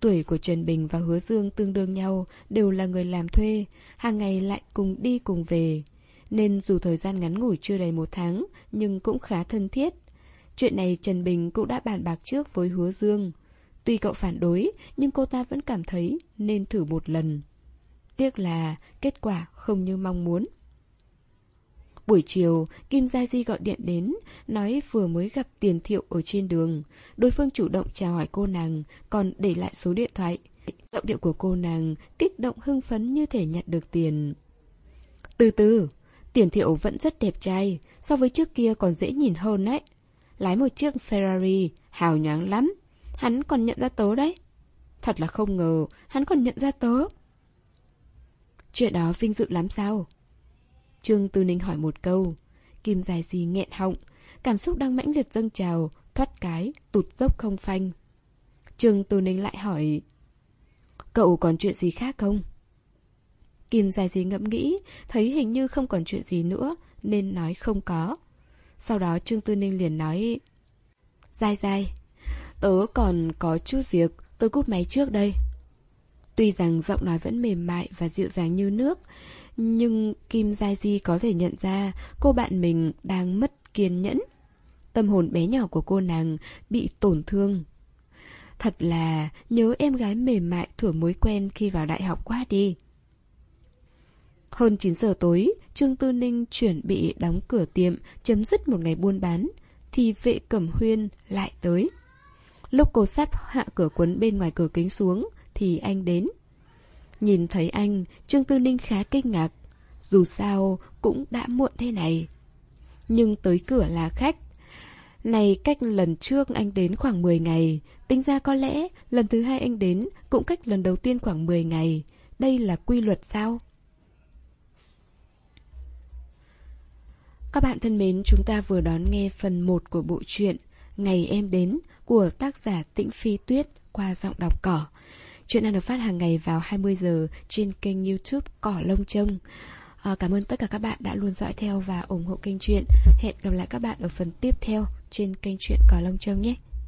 Tuổi của Trần Bình và Hứa Dương tương đương nhau, đều là người làm thuê, hàng ngày lại cùng đi cùng về. Nên dù thời gian ngắn ngủi chưa đầy một tháng, nhưng cũng khá thân thiết. Chuyện này Trần Bình cũng đã bàn bạc trước với Hứa Dương. Tuy cậu phản đối, nhưng cô ta vẫn cảm thấy nên thử một lần. Tiếc là kết quả không như mong muốn. Buổi chiều, Kim Gia Di gọi điện đến, nói vừa mới gặp tiền thiệu ở trên đường. Đối phương chủ động chào hỏi cô nàng, còn để lại số điện thoại. Giọng điệu của cô nàng kích động hưng phấn như thể nhận được tiền. Từ từ, tiền thiệu vẫn rất đẹp trai, so với trước kia còn dễ nhìn hơn đấy. Lái một chiếc Ferrari, hào nhoáng lắm. Hắn còn nhận ra tớ đấy. Thật là không ngờ, hắn còn nhận ra tớ. Chuyện đó vinh dự lắm sao? Trương Tư Ninh hỏi một câu. Kim dài gì nghẹn họng, cảm xúc đang mãnh liệt dâng trào, thoát cái, tụt dốc không phanh. Trương Tư Ninh lại hỏi, cậu còn chuyện gì khác không? Kim dài gì ngẫm nghĩ, thấy hình như không còn chuyện gì nữa, nên nói không có. Sau đó Trương Tư Ninh liền nói, Dài dài, tớ còn có chút việc, tớ cúp máy trước đây. Tuy rằng giọng nói vẫn mềm mại và dịu dàng như nước, nhưng Kim Gia Di có thể nhận ra cô bạn mình đang mất kiên nhẫn. Tâm hồn bé nhỏ của cô nàng bị tổn thương. Thật là nhớ em gái mềm mại thuở mối quen khi vào đại học quá đi. Hơn 9 giờ tối, Trương Tư Ninh chuẩn bị đóng cửa tiệm, chấm dứt một ngày buôn bán, thì vệ cẩm huyên lại tới. Lúc cô sắp hạ cửa quấn bên ngoài cửa kính xuống, thì anh đến. Nhìn thấy anh, Trương Tư Ninh khá kinh ngạc. Dù sao, cũng đã muộn thế này. Nhưng tới cửa là khách. Này cách lần trước anh đến khoảng 10 ngày, tính ra có lẽ lần thứ hai anh đến cũng cách lần đầu tiên khoảng 10 ngày. Đây là quy luật sao? Các bạn thân mến, chúng ta vừa đón nghe phần 1 của bộ truyện Ngày em đến của tác giả Tĩnh Phi Tuyết qua giọng đọc cỏ. Chuyện đang được phát hàng ngày vào 20 giờ trên kênh youtube Cỏ Lông Trông. À, cảm ơn tất cả các bạn đã luôn dõi theo và ủng hộ kênh truyện. Hẹn gặp lại các bạn ở phần tiếp theo trên kênh truyện Cỏ Lông Trông nhé.